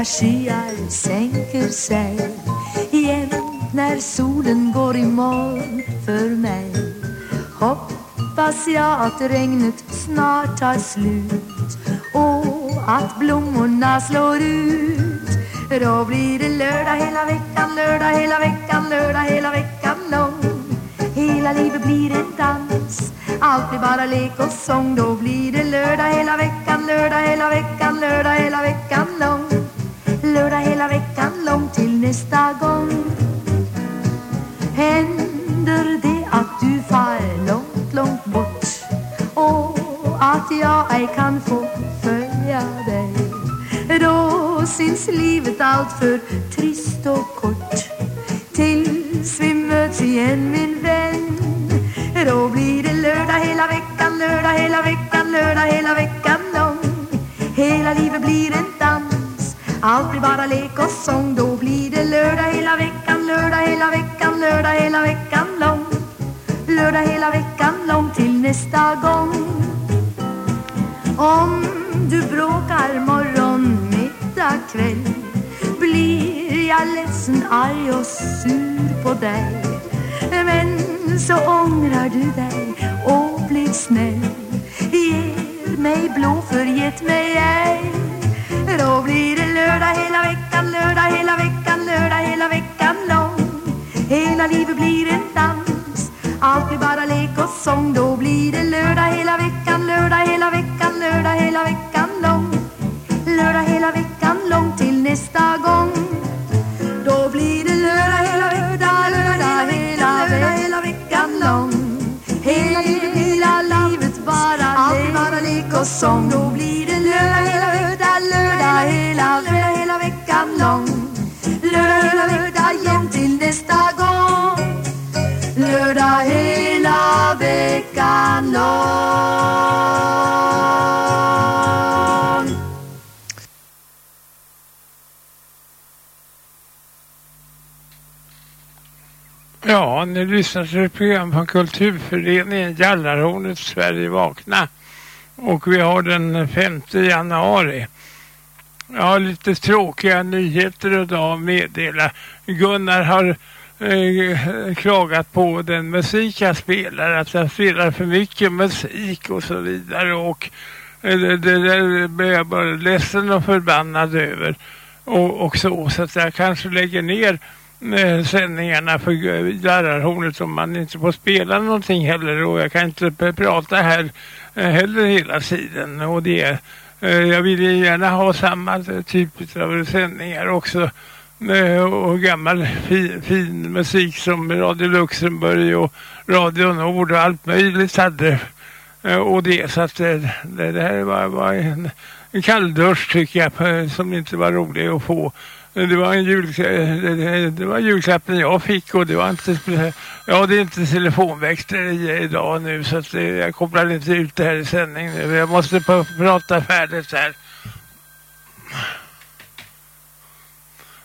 när skyar sänker sig Igen när solen går i moln för mig. Hoppas jag att regnet snart tar slut Och att blommorna slår ut. Då blir det lördag hela veckan, lördag hela veckan, lördag hela veckan lång. Hela livet blir en dans allt blir bara lek och sång. Då blir det lördag hela veckan, lördag hela veckan, lördag hela veckan lång. Lördag hela veckan lång till nästa gång. Händer det att du far långt, långt bort Och att jag ej kan få följa dig? Då syns livet allt för trist och kort. Tills vi möts igen min vän. Då blir det lördag hela veckan, lördag hela veckan, lördag hela veckan lång. Hela livet blir en allt blir bara lek och sång. Då blir det lördag hela veckan, lördag hela veckan, lördag hela veckan lång. Lördag hela veckan lång till nästa gång. Om du bråkar morgon, middag, kväll Blir jag ledsen, arg och sur på dig. Men så ångrar du dig och blir snäll. Ge mig blåförgett mig ej. Då blir det lördag hela veckan, lördag hela veckan, lördag hela veckan lång. Hela livet blir en dans Allt blir bara lek och sång. Då blir det lördag hela veckan, lördag hela veckan, lördag hela veckan lång. Lördag hela veckan lång till nästa gång. Då blir det lördag hela veckan, lördag hela, lördag hela veckan lång. Hela livet, hela livet bara Allt bara lek och sång. Hela Ja, ni lyssnar till ett program från Kulturföreningen Jallarhornet Sverige vakna. Och vi har den 5 januari. Jag har lite tråkiga nyheter idag att meddela. Gunnar har eh, klagat på den musik jag spelar. Att jag spelar för mycket musik och så vidare. Och eh, det, det där blir jag bara ledsen och förbannad över. Och, och så, så att jag kanske lägger ner eh, sändningarna för lärarhornet om man inte får spela någonting heller och jag kan inte prata här eh, heller hela tiden och det eh, jag vill gärna ha samma typ av sändningar också Eh, och gammal fin, fin musik som Radio Luxemburg och Radio Nord och allt möjligt hade eh, och det så att eh, det, det här var, var en, en kalldusch tycker jag som inte var rolig att få det var en jul, det var julklappen jag fick och det var inte, ja det är inte telefonväxter idag nu så att jag kopplar inte ut det här i sändning nu. Jag måste prata färdigt här.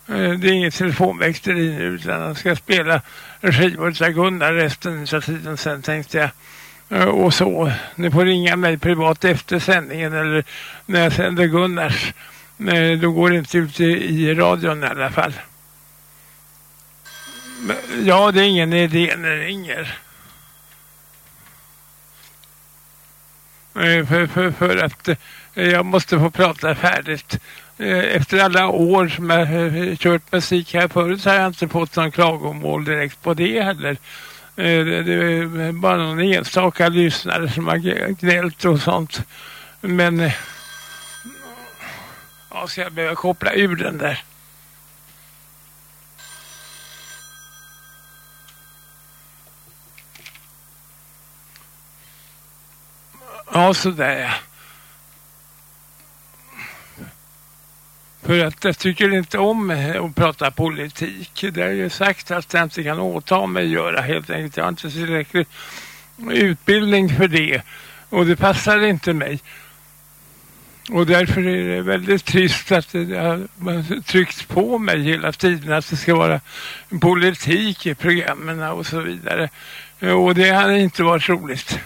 Eh, det är inget telefonväxteri nu utan han ska spela skivor av Gunnar resten av tiden sen tänkte jag. Eh, och så, ni får ringa mig privat efter sändningen eller när jag sänder Gunnars. Eh, då går det inte ut i, i radion i alla fall. Ja, det är ingen idé när det ringer. För, för, för att jag måste få prata färdigt. Eh, efter alla år som jag eh, kört musik här förut så har jag inte fått någon klagomål direkt på det heller. Eh, det är bara någon enstaka lyssnare som har gnällt och sånt. Men Ja, så jag behöver koppla ur den där. Ja, sådär ja. För att jag tycker inte om att prata politik. Det är ju sagt att jag inte kan åta mig att göra helt enkelt. Jag har inte tillräcklig utbildning för det. Och det passar inte mig. Och därför är det väldigt trist att det har tryckts på mig hela tiden att det ska vara politik i programmen och så vidare. Och det hade inte varit roligt.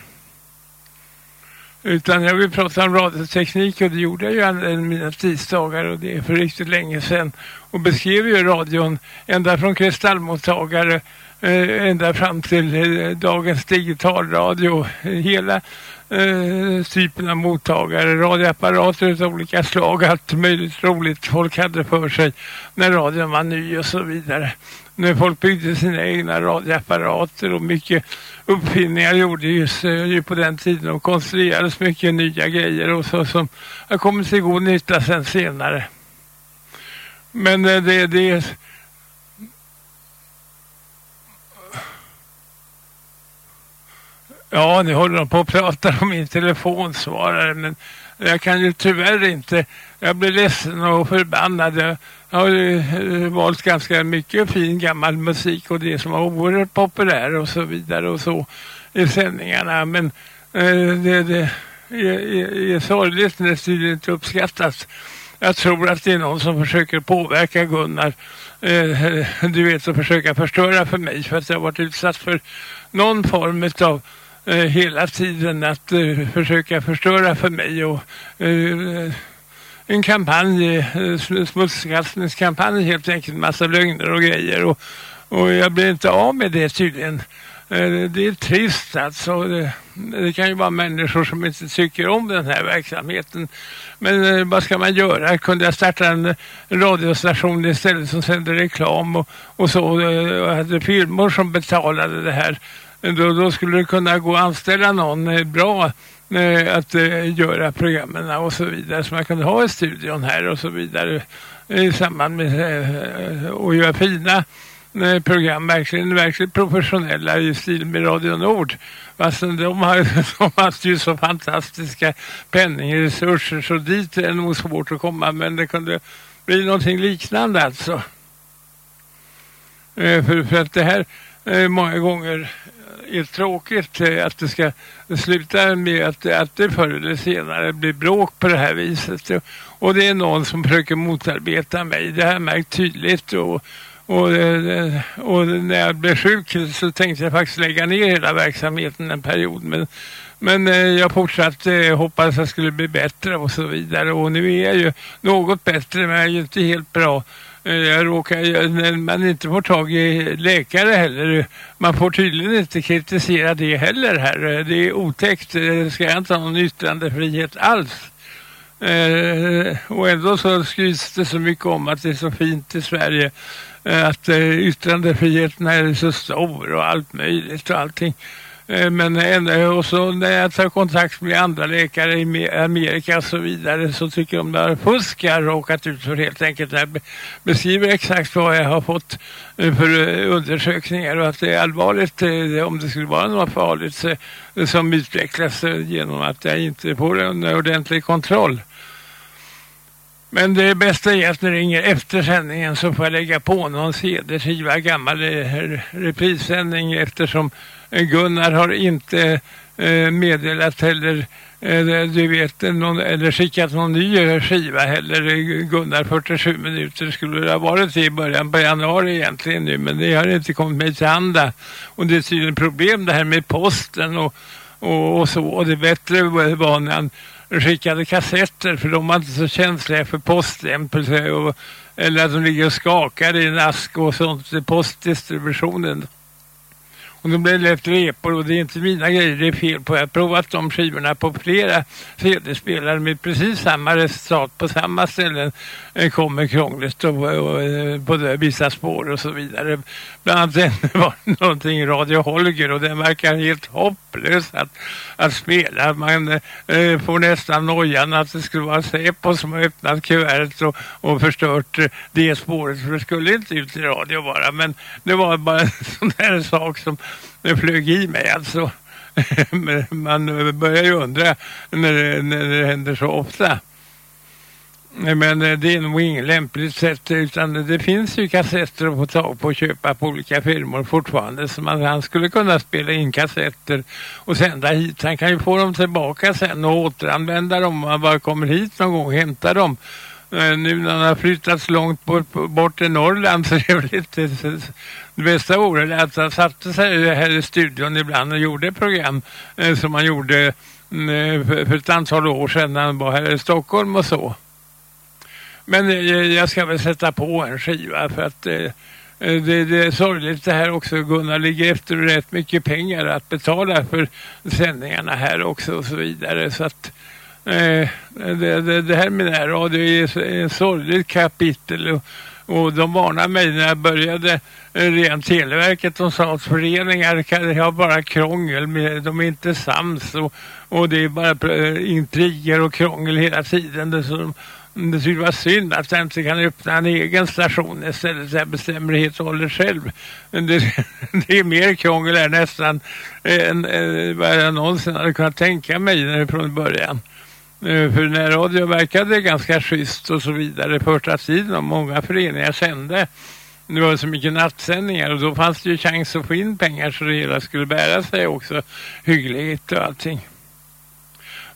Utan jag vill prata om radioteknik och det gjorde jag ju en mina tisdagar och det är för riktigt länge sedan. Och beskrev ju radion ända från kristallmottagare Eh, ända fram till eh, dagens digitalradio. Hela eh, typen av mottagare, radioapparater av olika slag, allt möjligt roligt folk hade för sig när radion var ny och så vidare. När folk byggde sina egna radioapparater och mycket uppfinningar gjordes eh, ju på den tiden och konstruerades mycket nya grejer och så som har kommit till god nytta sen senare. Men eh, det, det Ja, nu håller de på att prata om min telefonsvarare men jag kan ju tyvärr inte. Jag blir ledsen och förbannad. Jag har ju eh, valt ganska mycket fin gammal musik och det som var oerhört populär och så vidare och så i sändningarna. Men eh, det, det är, är, är sorgligt när det tydligen inte uppskattas. Jag tror att det är någon som försöker påverka Gunnar. Eh, eh du vet, att försöka förstöra för mig för att jag har varit utsatt för någon form av Eh, hela tiden att eh, försöka förstöra för mig och eh, en kampanj, eh, smutskastningskampanj helt enkelt, massa lögner och grejer och, och jag blir inte av med det tydligen. Eh, det är trist alltså. Det, det, kan ju vara människor som inte tycker om den här verksamheten. Men eh, vad ska man göra? Kunde jag starta en radiostation istället som sände reklam och, och så Jag hade firmor som betalade det här då, då skulle det kunna gå att anställa någon eh, bra eh, att eh, göra programmen och så vidare som man kunde ha i studion här och så vidare eh, i samband med eh, att göra fina eh, program, verkligen, verkligen professionella i stil med Radio Nord. Fast de har, de har ju så fantastiska penningresurser så dit är det nog svårt att komma men det kunde bli någonting liknande alltså. Eh, för, för att det här eh, många gånger är tråkigt eh, att det ska sluta med att, att det förr eller senare blir bråk på det här viset. Och det är någon som försöker motarbeta mig. Det har jag märkt tydligt och, och, eh, och när jag blev sjuk så tänkte jag faktiskt lägga ner hela verksamheten en period. Men, men eh, jag fortsatte hoppas att jag skulle bli bättre och så vidare. Och nu är jag ju något bättre men jag är ju inte helt bra. Jag råkar, när man inte får tag i läkare heller. Man får tydligen inte kritisera det heller här. Det är otäckt. Det ska inte ha någon yttrandefrihet alls. Eh, och ändå så skrivs det så mycket om att det är så fint i Sverige. Eh, att yttrandefriheten är så stor och allt möjligt och allting. Eh, men eh, och så när jag tar kontakt med andra läkare i Amerika och så vidare så tycker de att fusk har råkat ut för helt enkelt. Jag beskriver exakt vad jag har fått eh, för undersökningar och att det är allvarligt om det skulle vara något farligt som utvecklas genom att jag inte får en ordentlig kontroll. Men det bästa är att när det ringer efter sändningen så får jag lägga på någon CD-skiva, gammal reprissändning eftersom Gunnar har inte eh, meddelat heller eh, du vet någon, eller skickat någon ny skiva heller. Gunnar 47 minuter skulle det ha varit i början på januari egentligen nu men det har inte kommit mig till handa och det är tydligen problem det här med posten och, och, och så. Och det bättre var när han skickade kassetter för de var inte så känsliga för poststämpel eller att de ligger och skakar i en ask och sånt postdistributionen och då blev det lätt repor och det är inte mina grejer det är fel på. Jag har provat de skivorna på flera CD-spelare med precis samma resultat på samma ställen Det kommer krångligt och, och, och på vissa spår och så vidare. Bland annat den var någonting Radio Holger och den verkar helt hopplös att, att spela. Man eh, får nästan nojan att det skulle vara Säpo som har öppnat kuvertet och, och förstört eh, det spåret för det skulle inte ut i radio bara. Men det var bara en sån där sak som det flög i mig alltså. Man börjar ju undra när det, när det händer så ofta. Men det är nog ingen lämpligt sätt utan det finns ju kassetter att få tag på och köpa på olika firmor fortfarande så man, han skulle kunna spela in kassetter och sända hit. Han kan ju få dem tillbaka sen och återanvända dem om han bara kommer hit någon gång och hämtar dem. Eh, nu när han har flyttats långt bort, bort till Norrland så är det väl inte det bästa vore att han satte sig här i studion ibland och gjorde program eh, som han gjorde mm, eh, för ett antal år sedan när han var här i Stockholm och så. Men jag ska väl sätta på en skiva för att det, det, är sorgligt det här också. Gunnar ligger efter rätt mycket pengar att betala för sändningarna här också och så vidare. Så att eh, det, det, det, här med närradio är ett sorgligt kapitel och, och de varnade mig när jag började eh, rent televerket. De sa att föreningar kan ha bara krångel, med, de är inte sams och, och det är bara eh, intriger och krångel hela tiden. Det, så det skulle vara synd att jag inte kan öppna en egen station istället så jag bestämmer helt och hållet själv. Det, det är mer krångel här nästan eh, än, än vad jag någonsin hade kunnat tänka mig från början. För när radio verkade ganska schysst och så vidare första tiden och många föreningar sände. Det var så mycket nattsändningar och då fanns det ju chans att få in pengar så det hela skulle bära sig också hyggligt och allting.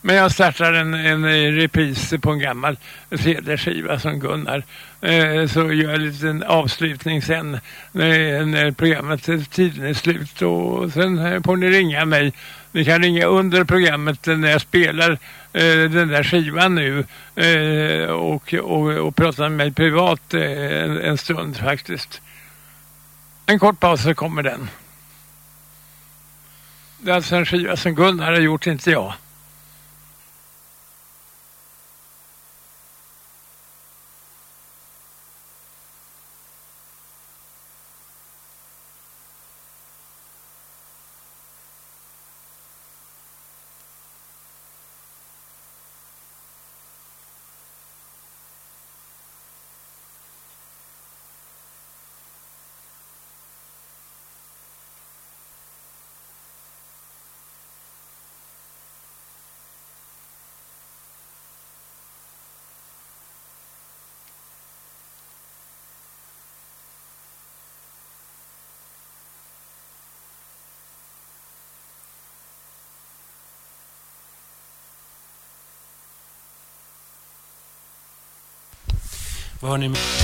Men jag startar en, en repris på en gammal CD-skiva som Gunnar. Eh, så gör jag en liten avslutning sen när, när programmet tiden är slut. Och sen får ni ringa mig. Ni kan ringa under programmet när jag spelar eh, den där skivan nu eh, och, och, och prata med mig privat eh, en, en stund faktiskt. En kort paus så kommer den. Det är alltså en skiva som Gunnar har gjort, inte jag. Vad har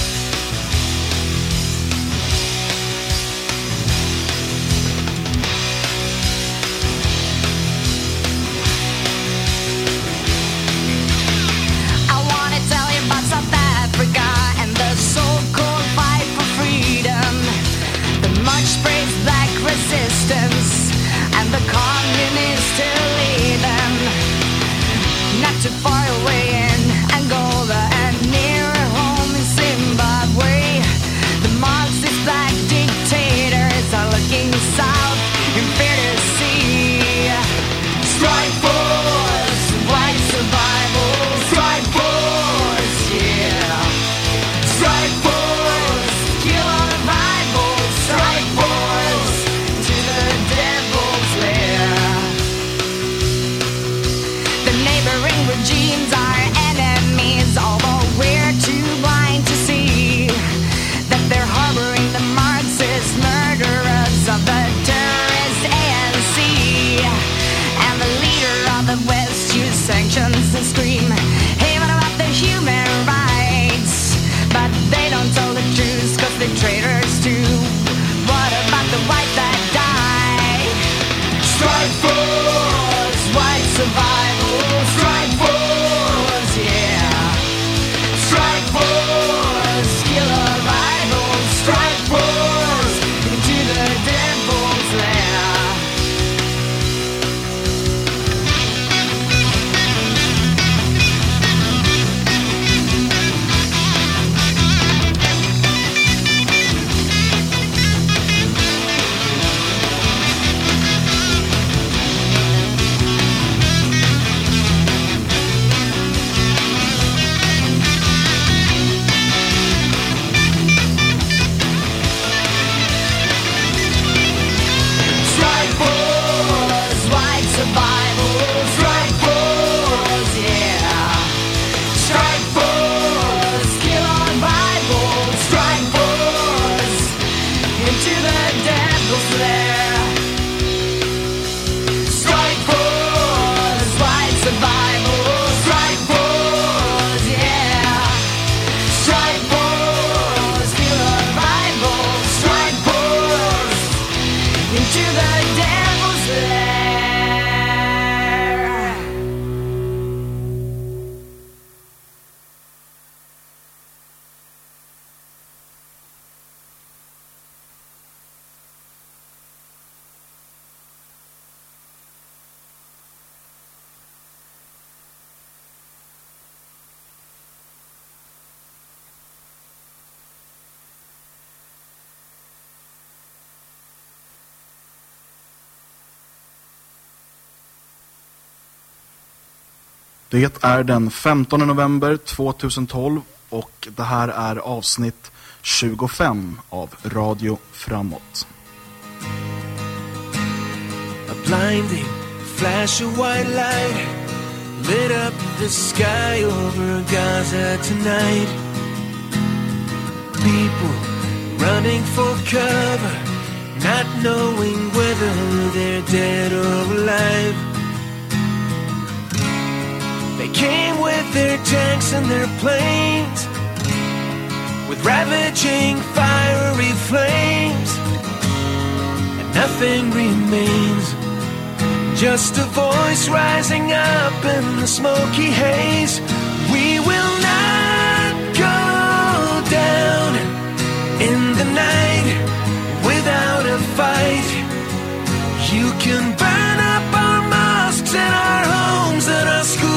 Det är den 15 november 2012 och det här är avsnitt 25 av Radio Framåt. A blinding flash of white light lit up the sky over Gaza tonight. People running for cover, not knowing whether they're dead or alive. They came with their tanks and their planes, with ravaging fiery flames, and nothing remains. Just a voice rising up in the smoky haze. We will not go down in the night without a fight. You can burn up our mosques and our homes and our schools,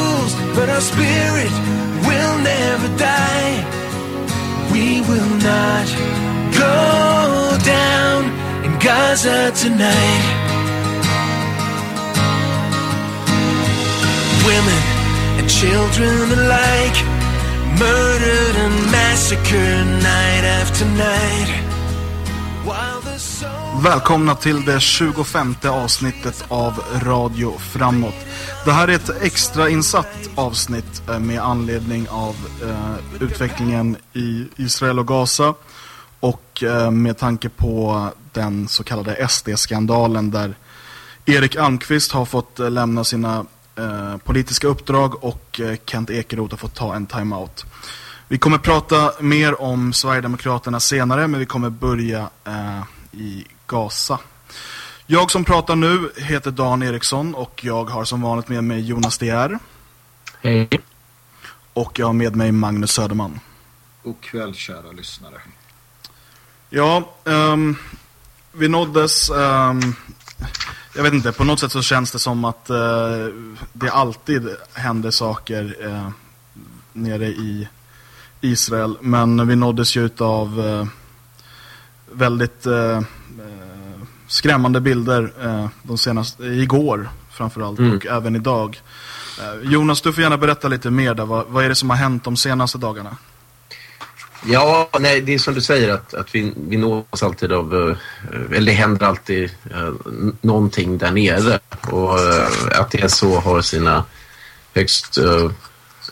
but our spirit will never die. We will not go down in Gaza tonight. Women and children alike murdered and massacred night after night. Välkomna till det 25 avsnittet av Radio Framåt. Det här är ett extra insatt avsnitt eh, med anledning av eh, utvecklingen i Israel och Gaza och eh, med tanke på den så kallade SD-skandalen där Erik Almqvist har fått eh, lämna sina eh, politiska uppdrag och eh, Kent Ekeroth har fått ta en timeout. Vi kommer prata mer om Sverigedemokraterna senare men vi kommer börja eh, i Gaza. Jag som pratar nu heter Dan Eriksson och jag har som vanligt med mig Jonas DR. Hej. Och jag har med mig Magnus Söderman. God kväll kära lyssnare. Ja, um, vi nåddes, um, jag vet inte, på något sätt så känns det som att uh, det alltid händer saker uh, nere i Israel. Men vi nåddes ju av uh, väldigt skrämmande bilder eh, de senaste, igår framförallt mm. och även idag. Eh, Jonas, du får gärna berätta lite mer där. Vad, vad är det som har hänt de senaste dagarna? Ja, nej, det är som du säger att, att vi, vi nås alltid av, uh, eller det händer alltid uh, någonting där nere och uh, att det är så har sina högst uh,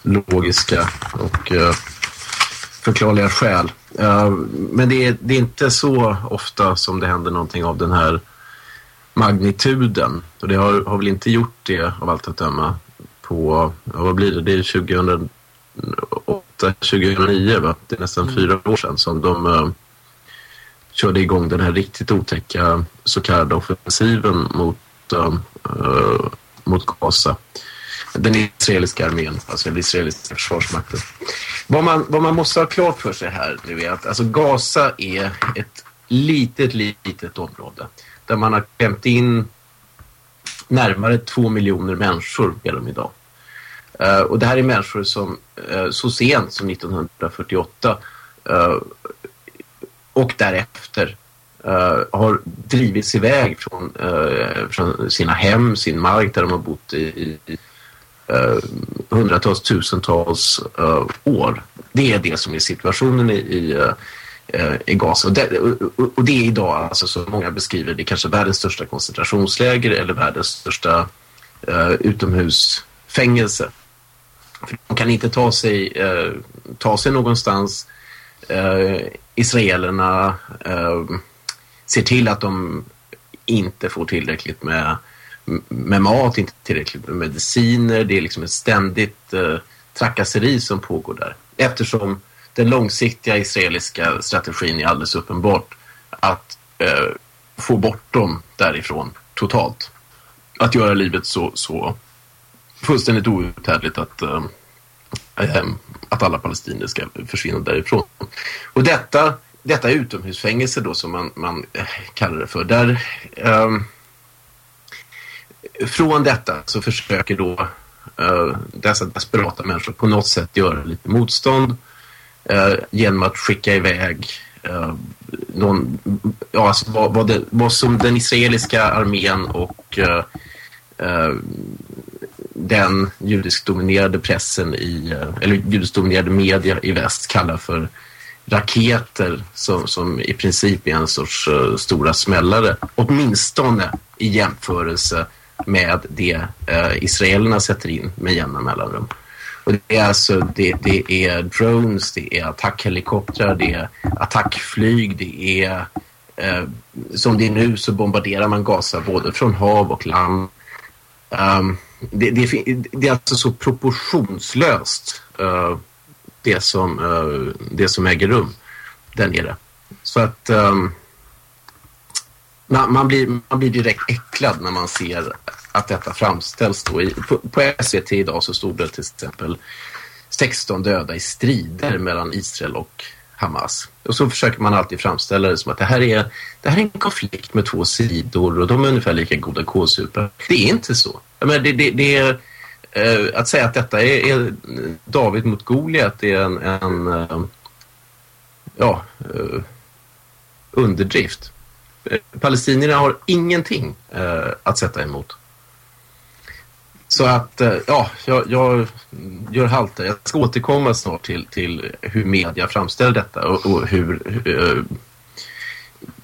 logiska och förklarliga skäl. Men det är, det är inte så ofta som det händer någonting av den här magnituden. Och det har, har väl inte gjort det av allt att döma på, vad blir det, det är 2008, 2009 va? Det är nästan mm. fyra år sedan som de uh, körde igång den här riktigt otäcka så kallade offensiven mot, uh, uh, mot Gaza den israeliska armén, alltså den israeliska försvarsmakten. Vad man, vad man måste ha klart för sig här nu är att alltså Gaza är ett litet, litet område där man har klämt in närmare två miljoner människor med dem idag. Uh, och det här är människor som uh, så sent som 1948 uh, eh, och därefter har drivits iväg från, från sina hem, sin mark där de har bott i, i eh, hundratals, tusentals eh, år. Det är det som är situationen i, i, eh, i Gaza. Och det, och, och det är idag, alltså, som många beskriver, det är kanske världens största koncentrationsläger eller världens största eh, utomhusfängelse. För de kan inte ta sig, eh, ta sig någonstans. Eh, israelerna ser till att de inte får tillräckligt med med mat, inte tillräckligt med mediciner. Det är liksom ett ständigt eh, trakasseri som pågår där. Eftersom den långsiktiga israeliska strategin är alldeles uppenbart att eh, få bort dem därifrån totalt. Att göra livet så, så fullständigt outhärdligt att, eh, eh att alla palestinier ska försvinna därifrån. Och detta, detta utomhusfängelse då som man, man eh, kallar det för, där... Eh, från detta så försöker då uh, dessa desperata människor på något sätt göra lite motstånd uh, genom att skicka iväg uh, någon, ja, alltså vad, vad, det, vad som den israeliska armén och den judiskdominerade pressen i, eller judiskdominerade media i väst kallar för raketer som, som i princip är en sorts uh, stora smällare. Åtminstone i jämförelse med det eh, israelerna sätter in med jämna mellanrum. Och det är alltså det, det är drones, det är attackhelikoptrar, det är attackflyg, det är Eh, som det är nu så bombarderar man Gaza både från hav och land. Um, det, det, det, är alltså så proportionslöst eh, det som, uh, det som äger rum där nere. Så att um, man, man, blir, man blir direkt äcklad när man ser att detta framställs. Då. I, på, på SVT idag så stod det till exempel 16 döda i strider mellan Israel och Hamas. Och så försöker man alltid framställa det som att det här är, det här är en konflikt med två sidor och de är ungefär lika goda kålsupare. Det är inte så. Jag det, det, det är eh, att säga att detta är, är David mot Goliat är en, en eh, ja, eh, underdrift. Palestinierna har ingenting eh, att sätta emot. Så att, eh, ja, jag, jag gör halt där. Jag ska återkomma snart till, till hur media framställer detta och, och hur, hur,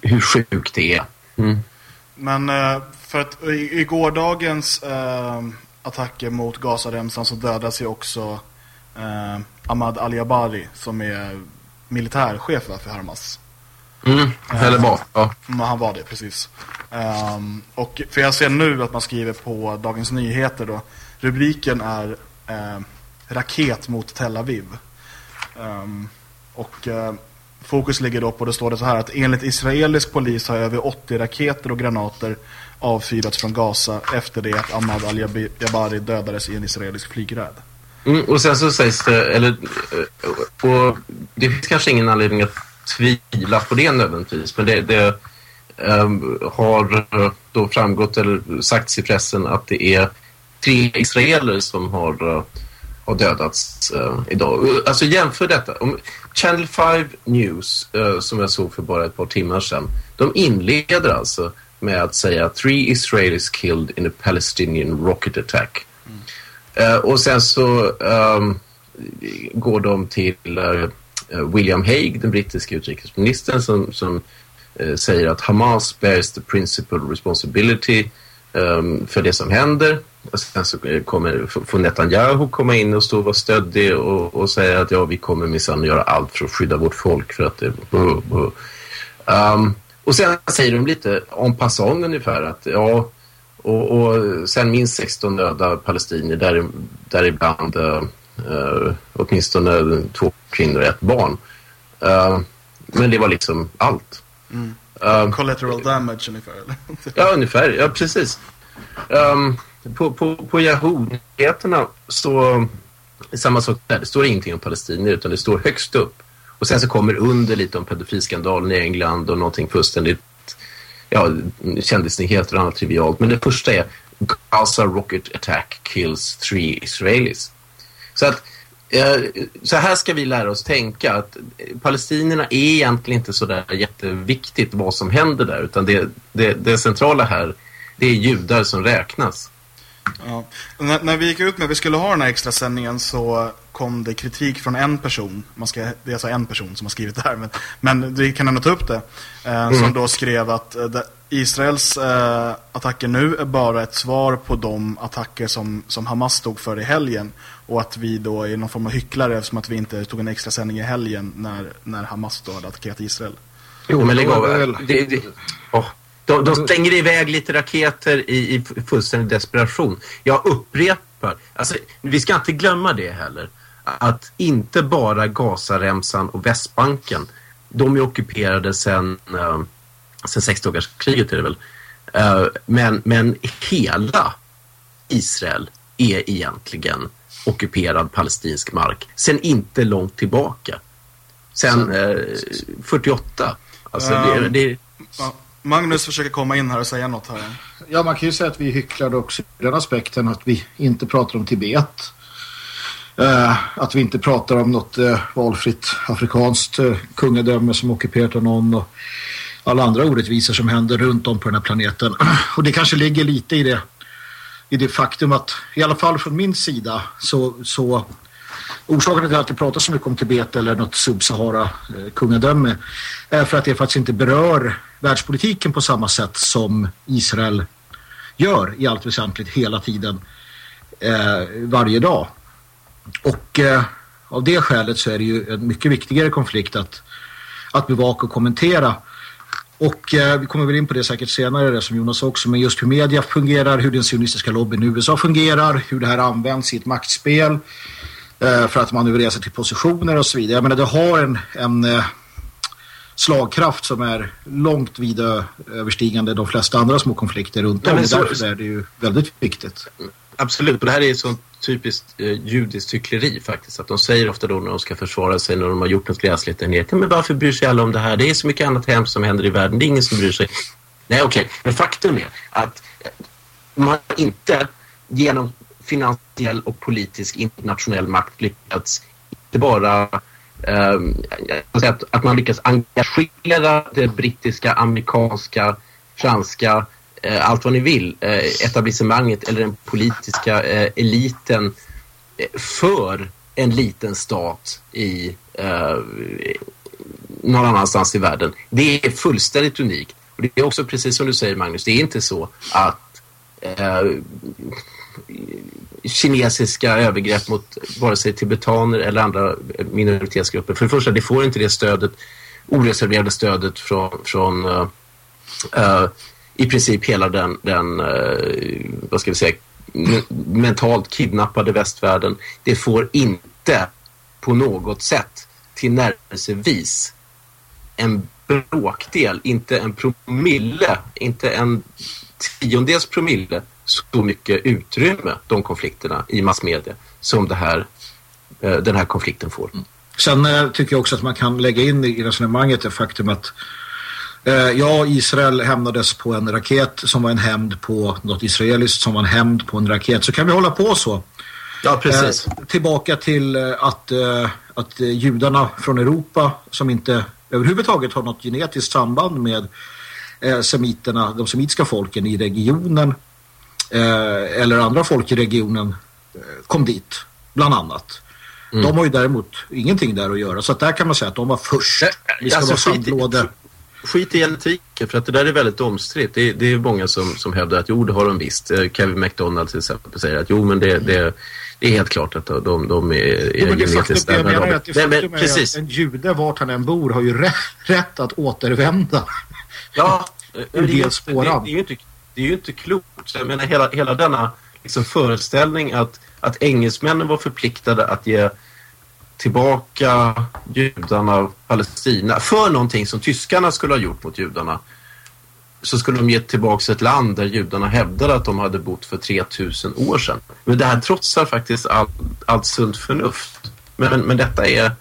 hur sjukt det är. Mm. Men eh, för att i, i gårdagens äh, attacker mot Gazaremsan så dödas ju också äh, Ahmad Al-Jabari som är militärchef för Hamas. Mm, eller var. Ja. Han var det, precis. Um, och för jag ser nu att man skriver på Dagens Nyheter då. Rubriken är uh, Raket mot Tel Aviv. Um, och uh, fokus ligger då på, det står det så här att enligt israelisk polis har över 80 raketer och granater avfyrats från Gaza efter det att Ahmad al-Jabari dödades i en israelisk flygräd. Mm, och sen så sägs det, eller eh, och det finns kanske ingen anledning att tvivla på det nödvändigtvis, men det, det um, har då framgått eller sagts i pressen att det är tre israeler som har, uh, har dödats uh, idag. Alltså jämför detta. Om Channel 5 News, uh, som jag såg för bara ett par timmar sedan, de inleder alltså med att säga three Israelis killed in a Palestinian rocket attack. Mm. och sen så um, går de till Eh, William Hague, den brittiska utrikesministern, som, som eh, säger att Hamas bears the principal responsibility um, för det som händer. Och sen så eh, kommer, får Netanyahu komma in och stå och vara stöddig och, och säga att ja, vi kommer minsann göra allt för att skydda vårt folk för att det... Uh, uh. Um, och sen säger de lite om passant ungefär att ja, och, och sen minst 16 döda palestinier, där, däribland uh, eh, uh, åtminstone två kvinnor och ett barn. Uh, men det var liksom allt. Mm. Um, Collateral damage ungefär? Ja, ungefär. Ja, precis. Um, på, på, på Yahoo-nyheterna så samma sak där. Det står ingenting om palestinier utan det står högst upp. Och sen så kommer under lite om pedofilskandalen i England och någonting fullständigt ja, kändisnyheter och annat trivialt. Men det första är Gaza rocket attack kills three Israelis. Så att Eh, så här ska vi lära oss tänka att palestinierna är egentligen inte så där jätteviktigt vad som händer där utan det, det, det centrala här det är judar som räknas. Ja. När, när, vi gick ut med att vi skulle ha den här extra sändningen så kom det kritik från en person. Man ska, det är alltså en person som har skrivit det här. Men, men vi kan ändå ta upp det. Eh, mm. Som då skrev att eh, Israels eh, attacker nu är bara ett svar på de attacker som, som Hamas stod för i helgen. Och att vi då är någon form av hycklare eftersom att vi inte tog en extra sändning i helgen när, när Hamas då hade attackerat Israel. Jo, men lägg av. Det, det, oh. De, de stänger iväg lite raketer i, i fullständig desperation. Jag upprepar, alltså, vi ska inte glömma det heller. Att inte bara Gazaremsan och Västbanken, de är ockuperade sedan uh, sen sexdagarskriget är det väl. Uh, men, men hela Israel är egentligen ockuperad palestinsk mark. Sen inte långt tillbaka. Sen uh, 48. Alltså um, det, det, Magnus försöker komma in här och säga något här. Ja, man kan ju säga att vi hycklade också i den aspekten att vi inte pratar om Tibet. Uh, att vi inte pratar om något uh, valfritt afrikanskt uh, kungadöme som ockuperat av någon och alla andra orättvisor som händer runt om på den här planeten. Och det kanske ligger lite i det i det faktum att, i alla fall från min sida, så, så orsaken till att jag pratar så mycket om Tibet eller något Subsahara eh, kungadöme är för att det faktiskt inte berör världspolitiken på samma sätt som Israel gör i allt väsentligt hela tiden eh, varje dag. Och eh, av det skälet så är det ju en mycket viktigare konflikt att, att bevaka och kommentera. Och eh, vi kommer väl in på det säkert senare, det som Jonas också, men just hur media fungerar, hur den sionistiska lobbyn i USA fungerar, hur det här används i ett maktspel eh, för att manövrera sig till positioner och så vidare. Jag menar, det har en, en eh, slagkraft som är långt vida överstigande de flesta andra små konflikter runt om. Så, därför är det ju väldigt viktigt. Absolut, och det här är så typiskt eh, judiskt hyckleri faktiskt. Att de säger ofta då när de ska försvara sig när de har gjort något gräsligt där nere. Men varför bryr sig alla om det här? Det är så mycket annat hemskt som händer i världen. Det är ingen som bryr sig. Nej, okej. Okay. Men faktum är att eh, man inte genom finansiell och politisk internationell makt lyckats inte bara eh, att, att man lyckas engagera det brittiska, amerikanska, franska Eh, allt vad ni vill, eh, etablissemanget eller den politiska eh, eliten eh, för en liten stat i eh, någon annanstans i världen. Det är fullständigt unikt. Och det är också precis som du säger Magnus, det är inte så att eh, kinesiska övergrepp mot vare sig tibetaner eller andra minoritetsgrupper. För det första, det får inte det stödet, oreserverade stödet från, från eh, eh i princip hela den, den uh, vad ska vi säga, mentalt kidnappade västvärlden. Det får inte på något sätt tillnärmelsevis en bråkdel, inte en promille, inte en tiondels promille så mycket utrymme, de konflikterna i massmedia, som det här, eh, den här konflikten får. Mm. Sen eh, tycker jag också att man kan lägga in i resonemanget det faktum att ja, Israel hämnades på en raket som var en hämnd på något israeliskt som var en hämnd på en raket. Så kan vi hålla på så. Ja, precis. Eh, tillbaka till eh, att, eh, att judarna från Europa som inte överhuvudtaget har något genetiskt samband med semiterna, de semitiska folken i regionen eh, eller andra folk i regionen eh, kom dit, bland annat. Mm. De har ju däremot ingenting där att göra. Så att där kan man säga att de var först. Vi ska alltså, vara sandlådor. Skit i genetiken, för att det där är väldigt omstritt. Det, det är många som, som hävdar att jo, det har de visst. Eh, Kevin McDonald till exempel säger att jo, men det, det, det är helt klart att de, de är, är jo, men genetiskt faktum, jag menar att det faktum Nej, men, precis. att en jude vart han än bor har ju rätt, rätt att återvända. Ja, det, det, det, det, är ju inte det är ju inte klokt. Jag menar, hela, hela denna liksom, föreställning att, att engelsmännen var förpliktade att ge tillbaka judarna Palestina för någonting som tyskarna skulle ha gjort mot judarna så skulle de ge tillbaka ett land där judarna hävdade att de hade bott för 3000 år sedan. Men det här trotsar faktiskt allt, all sunt förnuft. Men, men detta är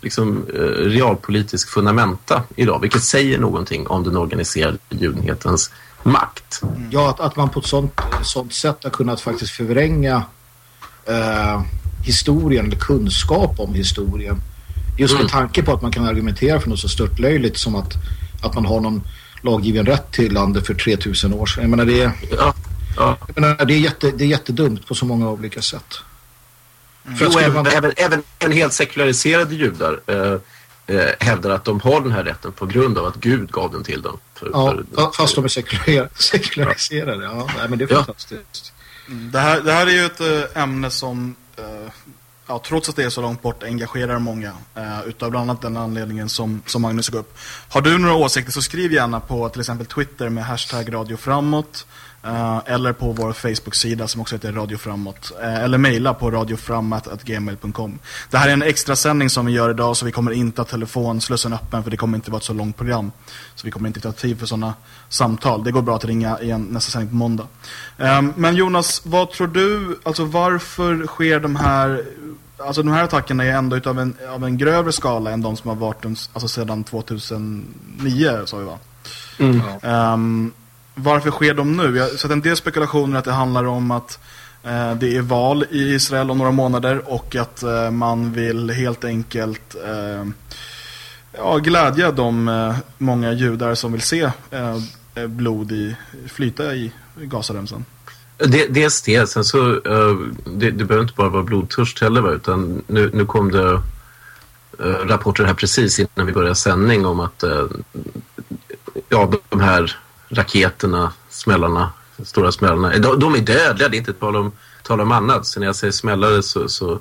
liksom eh, realpolitisk fundamenta idag, vilket säger någonting om den organiserade judenhetens makt. Ja, att, att man på ett sånt, sånt sätt har kunnat faktiskt förvränga eh, historien eller kunskap om historien. Just med mm. tanke på att man kan argumentera för något så störtlöjligt som att, att man har någon laggiven rätt till landet för 3000 år sedan. Jag menar, det är, ja, ja. Jag menar, det är, jätte, det är jättedumt på så många olika sätt. Mm. Jo, även, man... även, även en helt sekulariserade judar eh, eh, hävdar att de har den här rätten på grund av att Gud gav den till dem. För, ja, för, fast de är sekular, sekulariserade. Ja, nej, men det är fantastiskt. Mm, det, här, det här är ju ett äh, ämne som, Eh, ja, trots att det är så långt bort, engagerar många. Eh, utav bland annat den anledningen som, som Magnus tog upp. Har du några åsikter så skriv gärna på till exempel Twitter med hashtag Radio Framåt. Uh, eller på vår Facebook-sida som också heter Radio Framåt. Uh, eller mejla på radioframåt.gmail.com. Det här är en extra sändning som vi gör idag så vi kommer inte ha telefonslussen öppen för det kommer inte vara ett så långt program. Så vi kommer inte ta tid för sådana samtal. Det går bra att ringa igen nästa sändning på måndag. Uh, men Jonas, vad tror du, alltså varför sker de här Alltså de här attackerna är ändå utav en, av en grövre skala än de som har varit alltså sedan 2009, sa vi va? Mm. Um, varför sker de nu? Jag har sett en del spekulationer att det handlar om att eh, det är val i Israel om några månader och att eh, man vill helt enkelt eh, ja, glädja de eh, många judar som vill se eh, eh blod i, flyta i Gazaremsan. Det, dels det, sen så eh, det, det behöver inte bara vara blodtörst heller utan nu, nu kom det eh, rapporter här precis innan vi började sändning om att ja, de här raketerna, smällarna, stora smällarna, de, de är dödliga, det är inte tal om, tal om annat. Så när jag säger smällare så, så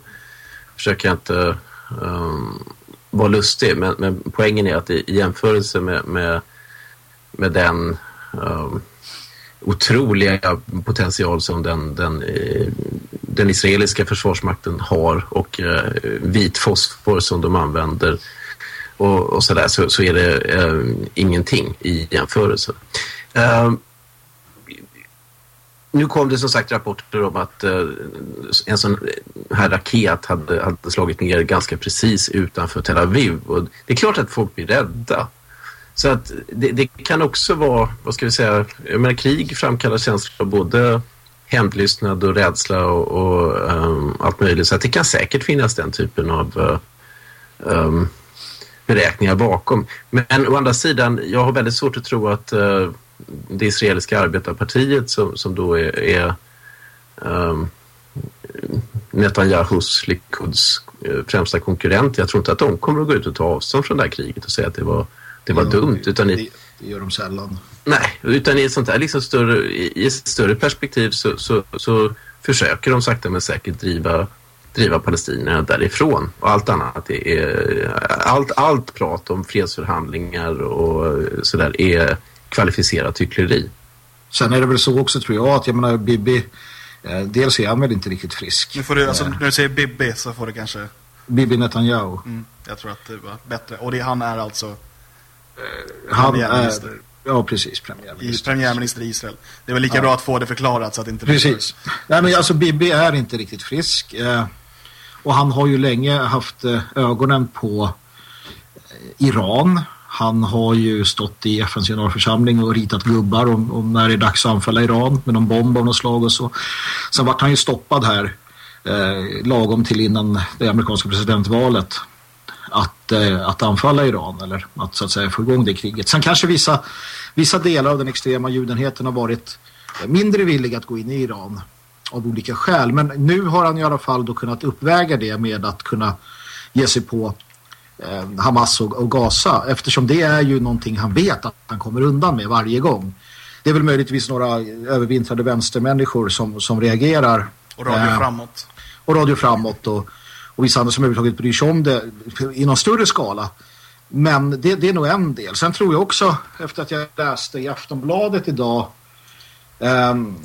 försöker jag inte um, vara lustig, men, men, poängen är att i, i jämförelse med, med, med den um, otroliga potential som den, den, eh, den israeliska försvarsmakten har och eh, vit fosfor som de använder och, och sådär så, så är det eh, ingenting i jämförelse. Ehm, nu kom det som sagt rapporter om att uh, en sån här raket hade, hade slagit ner ganska precis utanför Tel Aviv och det är klart att folk blir rädda. Så att det, det, kan också vara, vad ska vi säga, jag menar krig framkallar känslor av både hämndlystnad och rädsla och, och um, allt möjligt. Så att det kan säkert finnas den typen av uh, um, beräkningar bakom. Men å andra sidan, jag har väldigt svårt att tro att uh, det israeliska arbetarpartiet som, som då är, är um, Netanyahus, Likuds uh, främsta konkurrent. Jag tror inte att de kommer att gå ut och ta avstånd från det här kriget och säga att det var det var ja, dumt. Utan i, det gör de sällan. Nej, utan i ett sånt här liksom större, i ett större perspektiv så, så, så försöker de sakta men säkert driva, driva palestinierna därifrån. Och allt annat är, allt, allt prat om fredsförhandlingar och sådär är kvalificerat hyckleri. Sen är det väl så också tror jag att jag menar Bibi eh, dels är han väl inte riktigt frisk. Nu får du, alltså, när du säger Bibi så får du kanske... Bibi Netanyahu. Mm, jag tror att det var bättre. Och det, han är alltså Eh, han är, ja, precis, premiärminister. I, premiärminister i Israel. Det är väl lika ja. bra att få det förklarat så att inte... Precis. Nej, men alltså Bibi är inte riktigt frisk. Eh, och han har ju länge haft eh, ögonen på eh, Iran. Han har ju stått i FNs generalförsamling och ritat gubbar om, om när det är dags att anfalla Iran med någon bomb av något slag och så. Sen vart han ju stoppad här eh, lagom till innan det amerikanska presidentvalet att, eh, att anfalla Iran eller att så att säga få igång det kriget. Sen kanske vissa, vissa delar av den extrema judenheten har varit mindre villiga att gå in i Iran av olika skäl. Men nu har han i alla fall då kunnat uppväga det med att kunna ge sig på Hamas och, och, Gaza eftersom det är ju någonting han vet att han kommer undan med varje gång. Det är väl möjligtvis några övervintrade vänstermänniskor som, som reagerar. Och radio eh, framåt. Och radio framåt och och vissa andra som överhuvudtaget bryr sig om det i någon större skala. Men det, det är nog en del. Sen tror jag också, efter att jag läste i Aftonbladet idag um,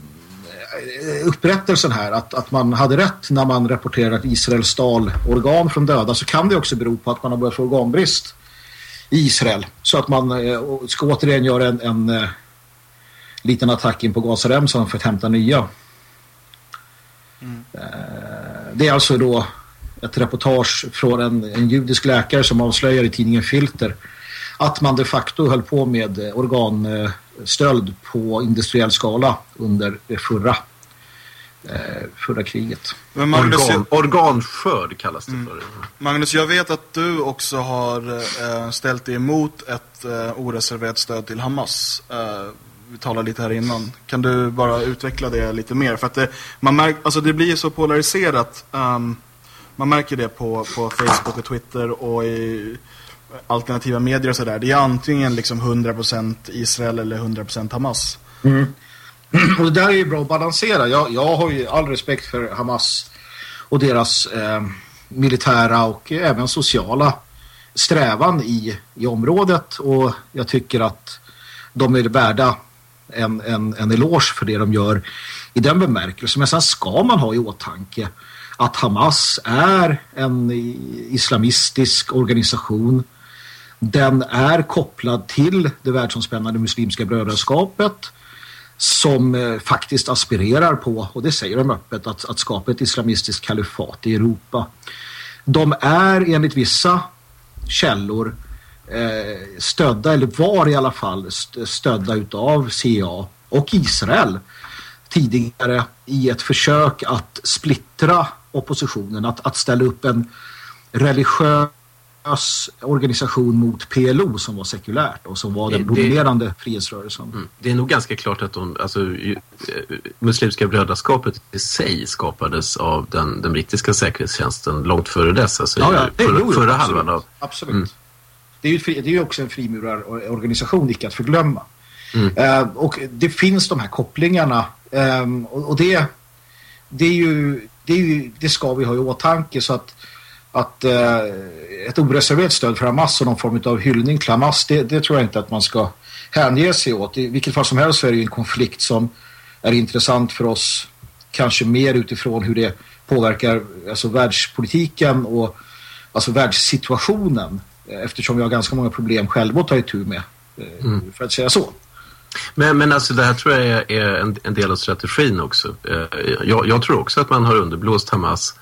upprättelsen här att, att man hade rätt när man rapporterar att Israel stal organ från döda så kan det också bero på att man har börjat få organbrist i Israel. Så att man eh, ska återigen göra en, en eh, liten attack in på Gazaremsan för att hämta nya. Mm. Eh, det är alltså då ett reportage från en, en judisk läkare som avslöjar i tidningen Filter att man de facto höll på med organstöld på industriell skala under det förra eh, förra kriget. Men Magnus, Organ, organskörd kallas det mm. för. Magnus, jag vet att du också har äh, ställt dig emot ett äh, oreserverat stöd till Hamas. Vi talade lite här innan. Kan du bara utveckla det lite mer? För att det, man märk, alltså det blir så polariserat. Um, man märker det på, på Facebook och Twitter och i alternativa medier och sådär. Det är antingen liksom 100% Israel eller 100% Hamas. Mm. Och det där är ju bra att balansera. Jag, jag har ju all respekt för Hamas och deras eh, militära och även sociala strävan i, i området och jag tycker att de är värda en, en, en eloge för det de gör i den bemärkelsen. Men sen ska man ha i åtanke att Hamas är en islamistisk organisation. Den är kopplad till det världsomspännande muslimska brödraskapet som eh, faktiskt aspirerar på, och det säger de öppet, att, att skapa ett islamistiskt kalifat i Europa. De är enligt vissa källor eh, stödda, eller var i alla fall stödda utav CIA och Israel tidigare i ett försök att splittra oppositionen, att, att ställa upp en religiös religiös organisation mot PLO som var sekulärt och som var den Det- dominerande frihetsrörelsen. Mm. Det är nog ganska klart att de, alltså, ju- eh, Muslimska brödraskapet i sig skapades av den, den brittiska säkerhetstjänsten långt före dess. Alltså Ja, ja, det- förra, jo, förra absolut. halvan av... Absolut. Mm. Det är ju fri, det är också en frimurarorganisation, icke att förglömma. Mm. Eh, och det finns de här kopplingarna. ehm, och och det, det, är ju, det, är ju, det ska vi ha i åtanke så att, att eh, ett oreserverat stöd för Hamas och någon form av hyllning till Hamas, det, det tror jag inte att man ska hänge sig åt. I vilket fall som helst så är det ju en konflikt som är intressant för oss kanske mer utifrån hur det påverkar alltså världspolitiken och alltså världssituationen eftersom vi har ganska många problem själva att ta itu med eh, Mm. för att säga så. Men, men alltså det här tror jag är, är en, en del av strategin också. Eh, jag, jag tror också att man har underblåst Hamas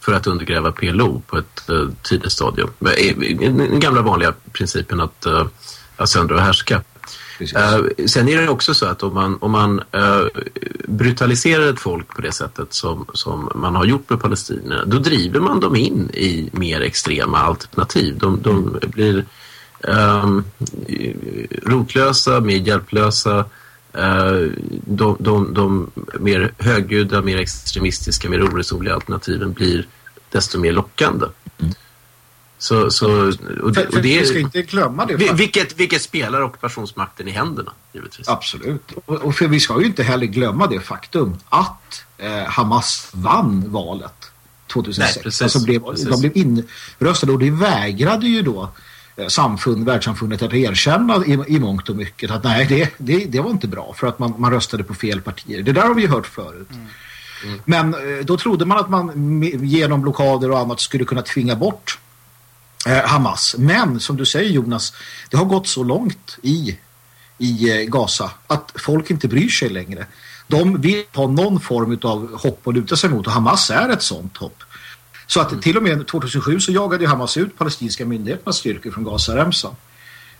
för att undergräva PLO på ett eh, tidigt stadium. Eh, Den gamla vanliga principen att, uh, att söndra och härska. Eh, sen är det också så att om man, om man eh, brutaliserar ett folk på det sättet som, som man har gjort med palestinierna, då driver man dem in i mer extrema alternativ. De, de blir ehm, rotlösa, mer hjälplösa, eh, de, de, de mer högljudda, mer extremistiska, mer oresonliga alternativen blir desto mer lockande. Så, så, och, för, för och det, vi ska inte glömma det. faktiskt. vilket, vilket spelar ockupationsmakten i händerna, givetvis. Absolut. Och, och för vi ska ju inte heller glömma det faktum att eh, Hamas vann valet 2006. Nej, precis. alltså blev, Precis. De blev inröstade och det vägrade ju då eh, samfund, världssamfundet att erkänna i, i mångt och mycket att nej, det, det, det var inte bra för att man, man röstade på fel partier. Det där har vi ju hört förut. Men eh, då trodde man att man genom blockader och annat skulle kunna tvinga bort eh, Hamas. Men som du säger Jonas, det har gått så långt i i eh, Gaza att folk inte bryr sig längre. De vill ha någon form av hopp att luta sig mot och Hamas är ett sånt hopp. Så att till och med 2007 så jagade Hamas ut palestinska myndigheternas styrkor från Gazaremsan.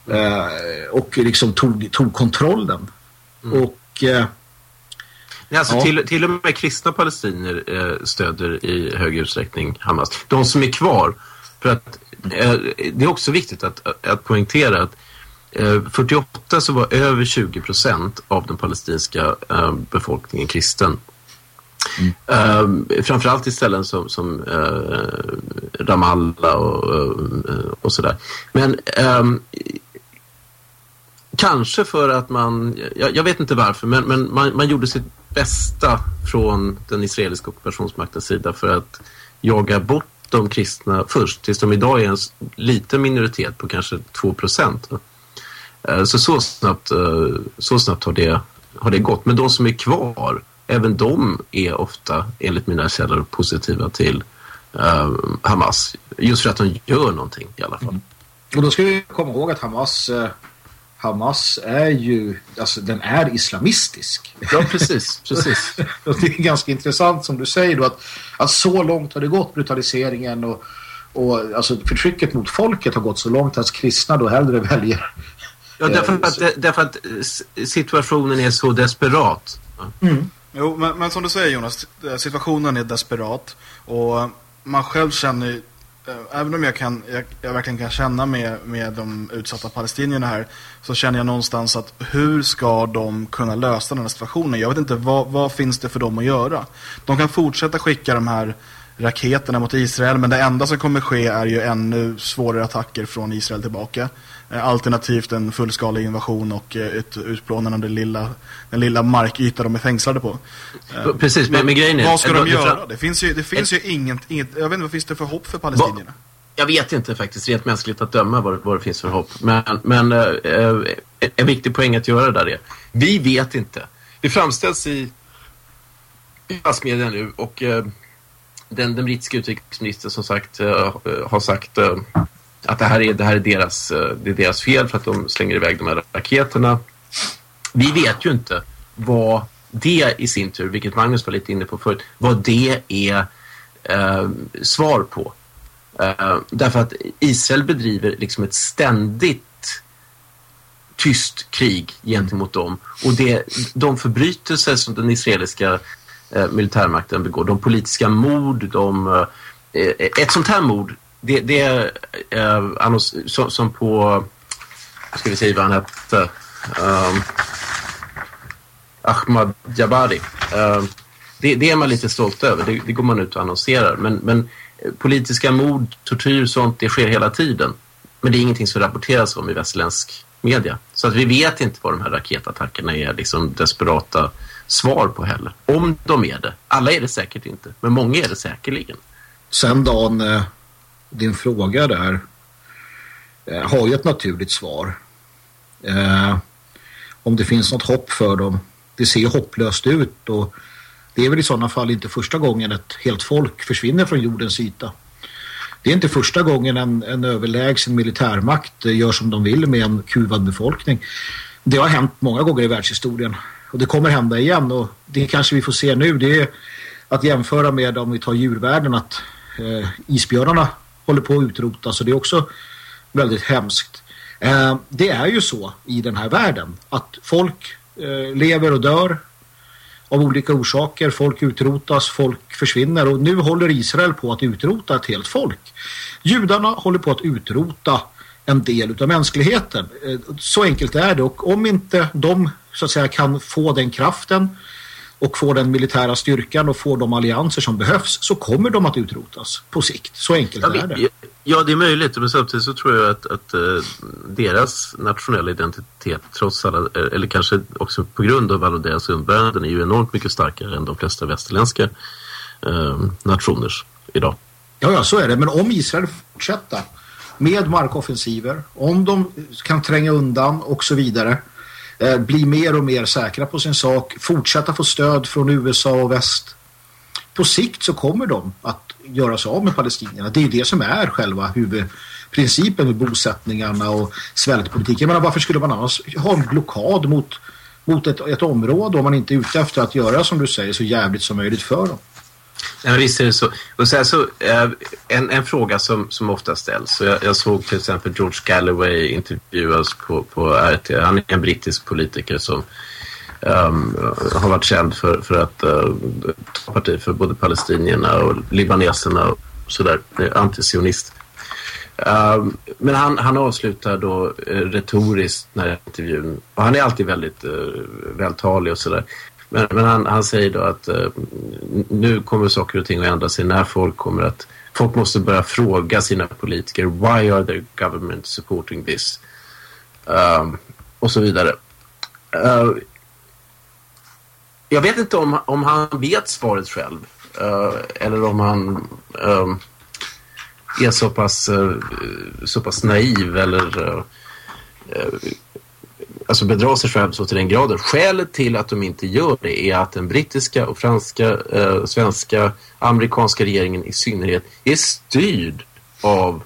Eh, och liksom tog, tog kontrollen. Och eh, Nej, Alltså Ja. till, till och med kristna palestinier eh, stöder i hög utsträckning Hamas. De som är kvar, för att eh, det är också viktigt att, att, att poängtera att eh, 48 så var över 20 procent av den palestinska eh, befolkningen kristen. Uh, framförallt i ställen som, som uh, Ramallah och, uh, och sådär. Men um, Kanske för att man, jag, jag vet inte varför, men, men man, man gjorde sitt bästa från den israeliska ockupationsmaktens sida för att jaga bort de kristna först, tills de idag är en liten minoritet på kanske 2 procent. Så så snabbt, så snabbt har, det, har det gått. Men de som är kvar, även de är ofta, enligt mina källor, positiva till eh, Hamas. Just för att de gör någonting i alla fall. Och då ska vi komma ihåg att Hamas, eh, Hamas är ju, alltså den är islamistisk. Ja, precis. precis. Det är ganska intressant som du säger då att, att så långt har det gått brutaliseringen och, och alltså förtrycket mot folket har gått så långt att kristna då hellre väljer. Ja, därför Eh, att, därför att situationen är så desperat. Jo, men, men som du säger Jonas, eh, situationen är desperat och eh, man själv känner eh, även om jag, kan, jag, jag verkligen kan känna med, med de utsatta palestinierna här, så känner jag någonstans att hur ska de kunna lösa den här situationen? Jag vet inte, vad, vad finns det för dem att göra? De kan fortsätta skicka de här raketerna mot Israel, men det enda som kommer ske är ju ännu svårare attacker från Israel tillbaka. Eh, Alternativt en fullskalig invasion och eh, ett utplånande av den lilla, den lilla markyta de är fängslade på. Eh, Precis, men, men grejen är... vad ska de göra? Det finns ju, det finns ju inget, inget, jag vet inte vad finns det för hopp för palestinierna? Jag vet inte faktiskt, rent mänskligt att döma vad, vad det finns för hopp. Men, men eh, eh, en viktig poäng att göra där är, vi vet inte. Det framställs i massmedia nu och eh, den, den brittiska utrikesministern som sagt eh, har sagt eh, att det här, är, det här är, deras, eh, det är deras fel för att de slänger iväg de här raketerna. Vi vet ju inte vad det i sin tur, vilket Magnus var lite inne på förut, vad det är eh, svar på. Eh, därför att Israel bedriver liksom ett ständigt tyst krig gentemot dem. Och det, de förbrytelser som den israeliska eh, militärmakten begår, de politiska mord, de, eh, eh ett sånt här mord det, det är eh, som, som, på, ska vi säga vad han hette, um, Ahmad Jabari. Uh, det, det, är man lite stolt över, det, det, går man ut och annonserar. Men, men eh, politiska mord, tortyr och sånt, det sker hela tiden. Men det är ingenting som rapporteras om i västerländsk media. Så att vi vet inte vad de här raketattackerna är liksom desperata svar på heller. Om de är det. Alla är det säkert inte, men många är det säkerligen. Sen Dan, eh, din fråga där eh, har ju ett naturligt svar. Eh, om det finns något hopp för dem. Det ser hopplöst ut och det är väl i sådana fall inte första gången ett helt folk försvinner från jordens yta. Det är inte första gången en, en överlägsen militärmakt eh, gör som de vill med en kuvad befolkning. Det har hänt många gånger i världshistorien. Och det kommer hända igen och det kanske vi får se nu. Det är att jämföra med om vi tar djurvärlden att eh, isbjörnarna håller på att utrotas och det är också väldigt hemskt. Eh, det är ju så i den här världen att folk eh, lever och dör av olika orsaker. Folk utrotas, folk försvinner och nu håller Israel på att utrota ett helt folk. Judarna håller på att utrota en del av mänskligheten. Eh, så enkelt är det och om inte de så att säga kan få den kraften och få den militära styrkan och få de allianser som behövs så kommer de att utrotas på sikt. Så enkelt ja, är det. Ja, det är möjligt. Men samtidigt så tror jag att, att uh, deras nationella identitet trots alla, eh, eller kanske också på grund av alla deras umbäranden är ju enormt mycket starkare än de flesta västerländska uh, nationers idag. Ja, ja, så är det. Men om Israel fortsätter med markoffensiver, om de kan tränga undan och så vidare eh, bli mer och mer säkra på sin sak, fortsätta få stöd från USA och väst. På sikt så kommer de att göra sig av med palestinierna. Det är det som är själva huvudprincipen med bosättningarna och svältpolitiken. Men varför skulle man annars ha en blockad mot, mot ett, ett område om man inte är ute efter att göra som du säger så jävligt som möjligt för dem? Ja, visst är det så. Och sen så, eh, en, en fråga som, som ofta ställs. Så jag, jag såg till exempel George Galloway intervjuas på, på RT. Han är en brittisk politiker som um, har varit känd för, för att uh, ta parti för både palestinierna och libaneserna och sådär. Antisionist. Um, men han, han avslutar då uh, retoriskt den här intervjun. Och han är alltid väldigt uh, vältalig och sådär. Men, men han, han, säger då att eh, nu kommer saker och ting att ändra sig när folk kommer att folk måste börja fråga sina politiker why are the government supporting this um, och så vidare. Uh, jag vet inte om, om han vet svaret själv uh, eller om han um, är så pass, eh, så pass naiv eller eh, alltså bedra sig själv så till den graden. Skälet till att de inte gör det är att den brittiska och franska, eh, svenska, amerikanska regeringen i synnerhet är styrd av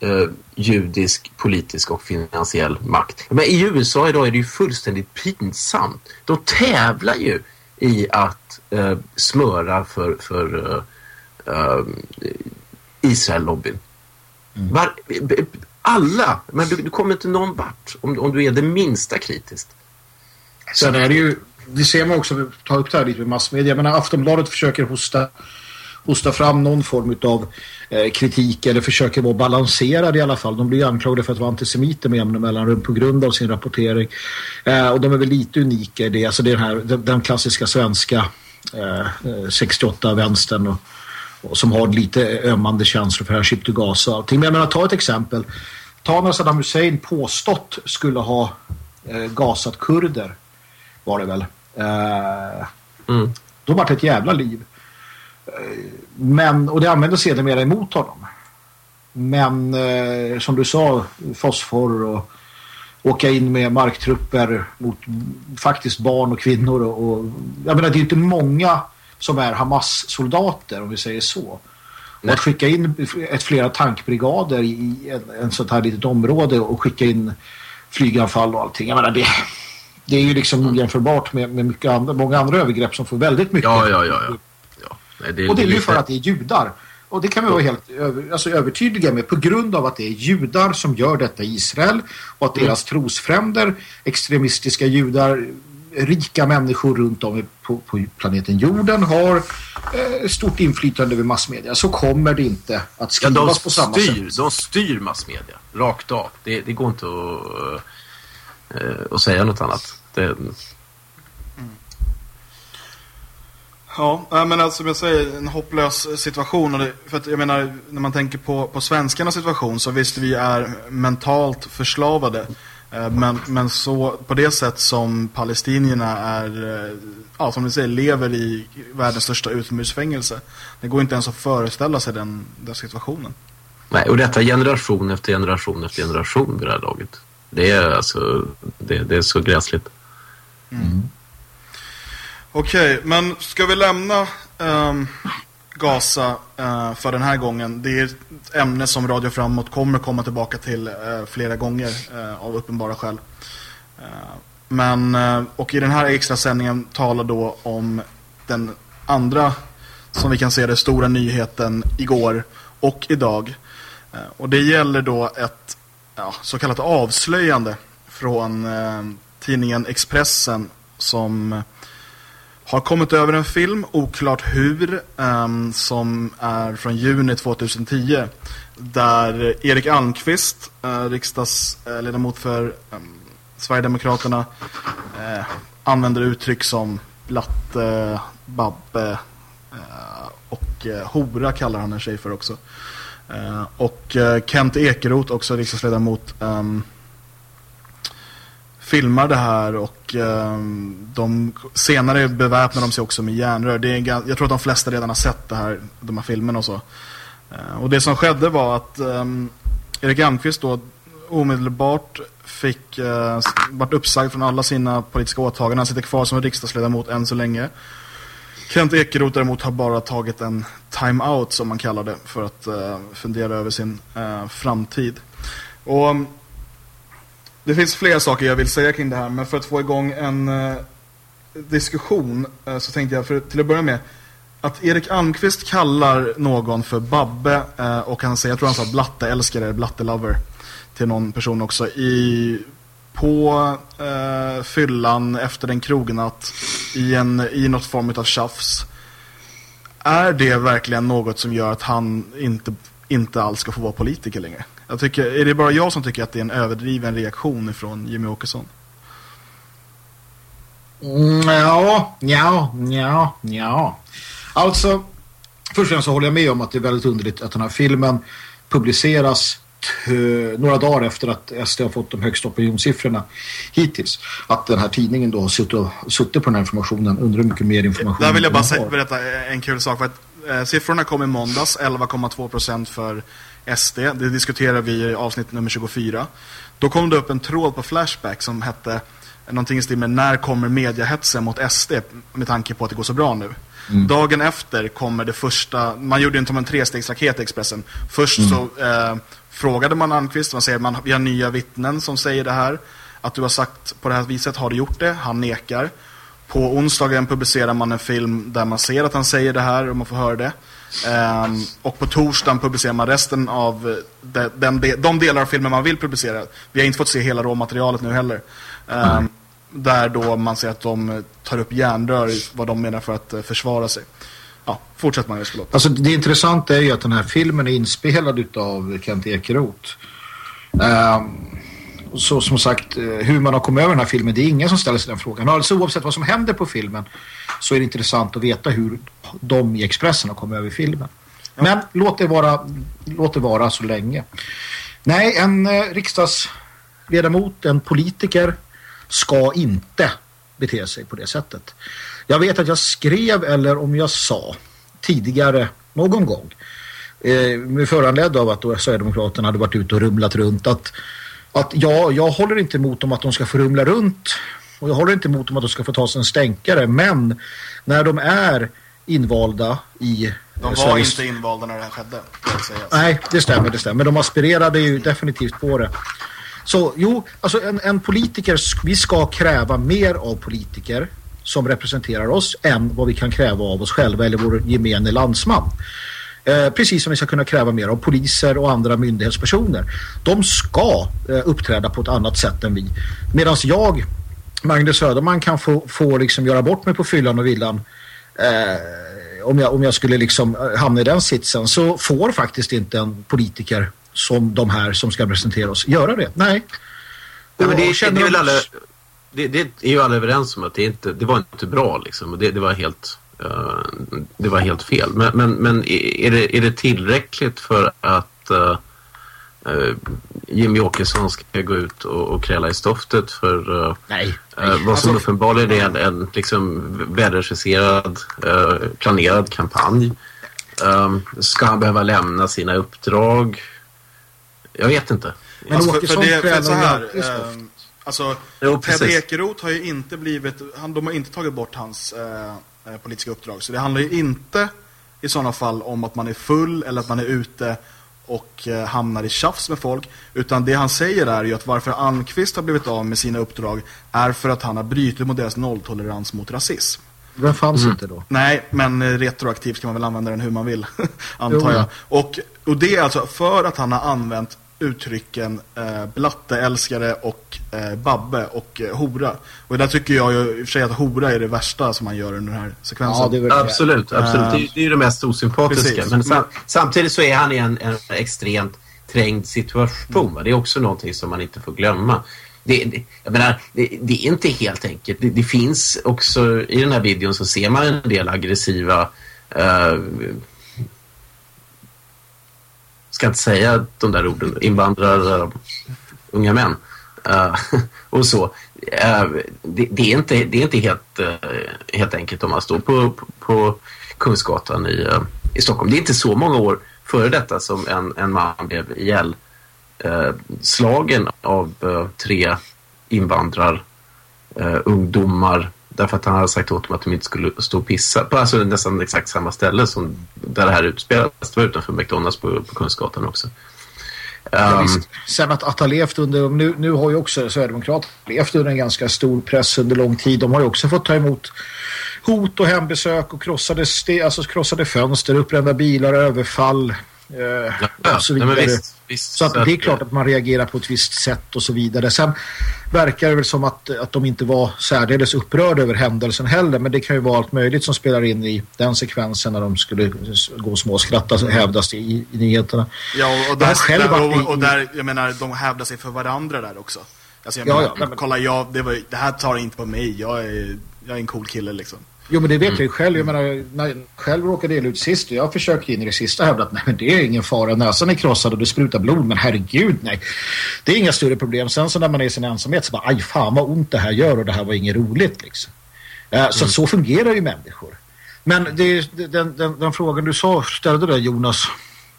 eh, judisk politisk och finansiell makt. Men i USA idag är det ju fullständigt pinsamt. De tävlar ju i att eh, smöra för, för eh, eh Israel-lobbyn. Mm alla, men du, du kommer inte någon vart om, om du är det minsta kritiskt. Sen är det ju, det ser man också, vi tar upp det här lite med massmedia, men Aftonbladet försöker hosta, hosta fram någon form av eh, kritik eller försöker vara balanserade i alla fall. De blir anklagade för att vara antisemiter med jämna mellanrum på grund av sin rapportering. Eh, och de är väl lite unika i det, alltså det är den, här, den, den klassiska svenska eh, eh 68-vänstern och som har lite ömmande känslor för det här Ship to Gaza och allting. Men jag menar, ta ett exempel. Ta när Saddam Hussein påstått skulle ha eh, gasat kurder var det väl. Eh, mm. Då var det ett jävla liv. Eh, men, och det användes sedermera emot honom. Men eh, som du sa, fosfor och åka in med marktrupper mot faktiskt barn och kvinnor. Och, och jag menar, det är inte många som är Hamas-soldater om vi säger så. Och att skicka in ett flera tankbrigader i en, en sånt här litet område och skicka in flyganfall och allting. Jag menar, det, det är ju liksom ojämförbart med, med mycket andra, många andra övergrepp som får väldigt mycket. Ja, ja, ja. ja. ja. Nej, det, och det är ju för att det är judar. Och det kan vi vara helt över, alltså, övertydliga med på grund av att det är judar som gör detta i Israel och att deras mm. trosfränder, extremistiska judar rika människor runt om på, på planeten jorden har eh, stort inflytande över massmedia så kommer det inte att skrivas ja, på samma styr, sätt. De styr massmedia rakt av. Det, det går inte att, äh, att säga något annat. Det... Mm. Ja, men alltså som jag säger, en hopplös situation. Och det, för att jag menar, när man tänker på, på svenskarnas situation så visst vi är mentalt förslavade. Eh, men, men så på det sätt som palestinierna är, eh, ja, som vi säger, lever i världens största utomhusfängelse. Det går inte ens att föreställa sig den, den situationen. Nej, och detta generation efter generation efter generation vid det här laget. Det är alltså, det, det är så gräsligt. Mm. Okej, okay, men ska vi lämna um, Gaza uh, för den här gången? Det är ett ämne som Radio Framåt kommer komma tillbaka till uh, flera gånger uh, av uppenbara skäl. men, och i den här extra sändningen talar då om den andra, som vi kan se det, stora nyheten igår och idag. och det gäller då ett ja, så kallat avslöjande från tidningen Expressen som har kommit över en film, oklart hur, um, som är från juni 2010. Där Erik Almqvist, eh, uh, riksdagsledamot eh, för um, Sverigedemokraterna, uh, använder uttryck som blatte, babbe uh, och uh, hora kallar han en tjej för också. och Kent Ekeroth, också riksdagsledamot, um, filmar det här och um, de senare beväpnar de sig också med järnrör. Det är, jag tror att de flesta redan har sett det här, de här filmerna och så. Uh, och det som skedde var att um, Erik Almqvist då omedelbart fick eh, uh, varit uppsagd från alla sina politiska åtaganden. Han sitter kvar som riksdagsledamot än så länge. Kent Ekeroth däremot har bara tagit en time-out som man kallar det för att uh, fundera över sin uh, framtid. Och ehm, det finns flera saker jag vill säga kring det här, men för att få igång en eh, diskussion eh, så tänkte jag för, till att börja med att Erik Almqvist kallar någon för Babbe eh, och han säger, jag tror han sa blatteälskare, blattelover till någon person också i på eh, fyllan efter en krognatt i, en, i något form av tjafs. Är det verkligen något som gör att han inte, inte alls ska få vara politiker längre? Jag tycker, är det bara jag som tycker att det är en överdriven reaktion från Jimmy Åkesson? Mm, ja, ja, ja, ja. Alltså, först och främst så håller jag med om att det är väldigt underligt att den här filmen publiceras några dagar efter att SD har fått de högsta opinionssiffrorna hittills. Att den här tidningen då har suttit, och, suttit på den här informationen, undrar hur mycket mer information Där vill jag bara berätta en kul sak. För att, eh, siffrorna kom i måndags, 11,2 procent för SD. Det diskuterar vi i avsnitt nummer 24. Då kom det upp en tråd på Flashback som hette någonting i stil med när kommer mediahetsen mot SD med tanke på att det går så bra nu. Mm. Dagen efter kommer det första, man gjorde inte som en trestegsraket i Expressen. Först mm. så eh, frågade man Almqvist, man säger man vi har nya vittnen som säger det här. Att du har sagt på det här viset, har du gjort det? Han nekar. På onsdagen publicerar man en film där man ser att han säger det här och man får höra det. Um, och på torsdagen publicerar man resten av de, den, de, de delar av filmen man vill publicera. Vi har inte fått se hela råmaterialet nu heller. Um. Där då man ser att de tar upp järnrör vad de menar för att uh, försvara sig. Ja, fortsätt Magnus, förlåt. Alltså det intressanta är ju att den här filmen är inspelad av Kent Ekeroth. Um, så som sagt, eh, hur man har kommit över den här filmen, det är ingen som ställer sig den frågan. Alltså oavsett vad som händer på filmen så är det intressant att veta hur de i Expressen har kommit över filmen. Ja. Men låt det, vara, låt det vara så länge. Nej, en eh, riksdagsledamot, en politiker ska inte bete sig på det sättet. Jag vet att jag skrev, eller om jag sa tidigare någon gång eh, föranledd av att Sverigedemokraterna hade varit ute och rumlat runt att att ja, jag håller inte emot dem att de ska få rumla runt och jag håller inte emot dem att de ska få ta sig en stänkare men när de är invalda i De var Sveriges... inte invalda när det här skedde Nej, det stämmer, det stämmer. De aspirerade ju definitivt på det. Så jo, alltså en, en politiker, vi ska kräva mer av politiker som representerar oss än vad vi kan kräva av oss själva eller vår gemene landsman. Eh, precis som vi ska kunna kräva mer av poliser och andra myndighetspersoner. De ska eh, uppträda på ett annat sätt än vi. Medan jag Magnus Söderman kan få, få liksom göra bort mig på fyllan och villan eh, om, jag, om jag skulle liksom eh, hamna i den sitsen så får faktiskt inte en politiker som de här som ska presentera oss göra det. Nej. Nej men det, det, det, är väl alla, det, det, är ju alla överens om att det, inte, det var inte bra liksom. Det, det var helt uh, det var helt fel. Men, men, men är, det, är det tillräckligt för att uh, uh, Jimmy Åkesson ska gå ut och, och kräla i stoftet för uh, nej, nej. Uh, vad som alltså, uppenbarligen är en, en liksom välregisserad, uh, planerad kampanj. Um, ska han behöva lämna sina uppdrag? Jag vet inte. Men alltså, för, för det, för så här, eh, alltså, jo, Ted Ekeroth har ju inte blivit, han, de har inte tagit bort hans eh, eh, politiska uppdrag. Så det handlar ju inte i sådana fall om att man är full eller att man är ute och eh, hamnar i tjafs med folk. Utan det han säger är ju att varför Almqvist har blivit av med sina uppdrag är för att han har brutit mot deras nolltolerans mot rasism. Den fanns mm. inte då? Nej, men eh, retroaktivt kan man väl använda den hur man vill, antar jag. Och, och det är alltså för att han har använt uttrycken eh, blatteälskare och eh, babbe och eh, hora. Och där tycker jag ju i och för sig att hora är det värsta som man gör under den här sekvensen. Ja, det absolut, absolut. Det, är, det är det mest osympatiska. Precis. Men sam samtidigt så är han i en, en extremt trängd situation. Mm. Det är också någonting som man inte får glömma. Det, det, jag menar, det, det, är inte helt enkelt. Det, det, finns också, i den här videon så ser man en del aggressiva uh, ska inte säga de där orden, invandrare, unga män. Uh, och så. Uh, det, det, är inte, det är inte helt, eh, helt enkelt om man står på, på, på Kungsgatan i, i Stockholm. Det är inte så många år före detta som en, en man blev ihjäl slagen av tre invandrar ungdomar Därför att han hade sagt åt dem att de inte skulle stå och pissa på alltså nästan exakt samma ställe som där det här utspelades. Det var utanför McDonalds på, på Kungsgatan också. Ja, um, Sen att, att ha levt under, nu, nu har ju också Sverigedemokraterna levt under en ganska stor press under lång tid. De har ju också fått ta emot hot och hembesök och krossade, alltså krossade fönster, upprända bilar, överfall eh, ja, och så vidare. Visst, visst, så att det är klart att man reagerar på ett visst sätt och så vidare. Sen verkar det väl som att, att de inte var särdeles upprörda över händelsen heller. Men det kan ju vara allt möjligt som spelar in i den sekvensen när de skulle gå och småskratta mm. hävdas i, i nyheterna. Ja, och där, själv där, och, och där, jag menar, de hävdar sig för varandra där också. Alltså jag menar, ja, ja, men... kolla, jag, det, var, det här tar inte på mig. Jag är, jag är en cool kille liksom. Jo men det vet mm. jag ju själv. Jag menar, när jag själv råkade dela ut sist och jag försökte in i det sista hävda att nej men det är ingen fara. Näsan är krossad och det sprutar blod. Men herregud nej. Det är inga större problem. Sen så när man är i sin ensamhet så bara aj fan vad ont det här gör och det här var inget roligt liksom. Så mm. så fungerar ju människor. Men det, den, den, den, frågan du sa, ställde där Jonas.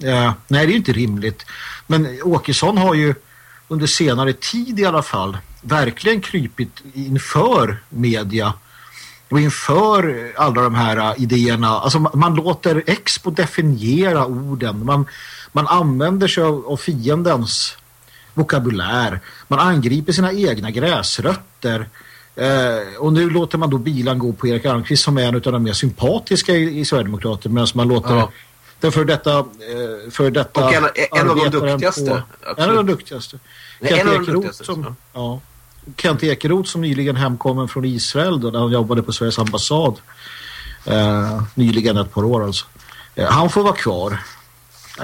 Uh, nej det är inte rimligt. Men Åkesson har ju under senare tid i alla fall verkligen krypit inför media och inför alla de här äh, idéerna, alltså man, man låter Expo definiera orden. Man, man använder sig av, av fiendens vokabulär. Man angriper sina egna gräsrötter. Eh, och nu låter man då bilan gå på Erik Almqvist som är en av de mer sympatiska i, i Sverigedemokrater medan man låter ja. den för detta, eh, för detta och en, en av de duktigaste. På, en av de duktigaste. Nej, en av de duktigaste. Som, ja. Kent Ekeroth som nyligen hemkommen från Israel då, när han jobbade på Sveriges ambassad eh, nyligen ett par år alltså. Eh, han får vara kvar.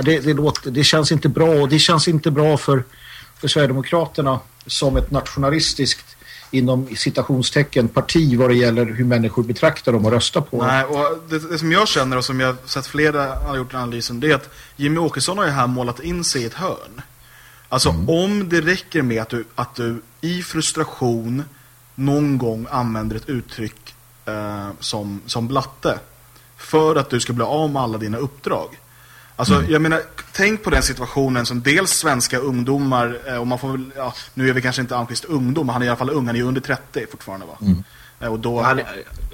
Det, det, låter, det känns inte bra och det känns inte bra för, för Sverigedemokraterna som ett nationalistiskt inom citationstecken parti vad det gäller hur människor betraktar dem och röstar på Nej, och det, det, som jag känner och som jag sett flera har gjort analysen det är att Jimmy Åkesson har ju här målat in sig i ett hörn. Alltså mm. om det räcker med att du, att du i frustration någon gång använder ett uttryck eh, som, som blatte för att du ska bli av med alla dina uppdrag. Alltså, mm. jag menar, tänk på den situationen som dels svenska ungdomar, eh, och man får väl, ja, nu är vi kanske inte Almqvist ungdom, han är i alla fall ung, han är under 30 fortfarande va? Mm. Eh, och då, han,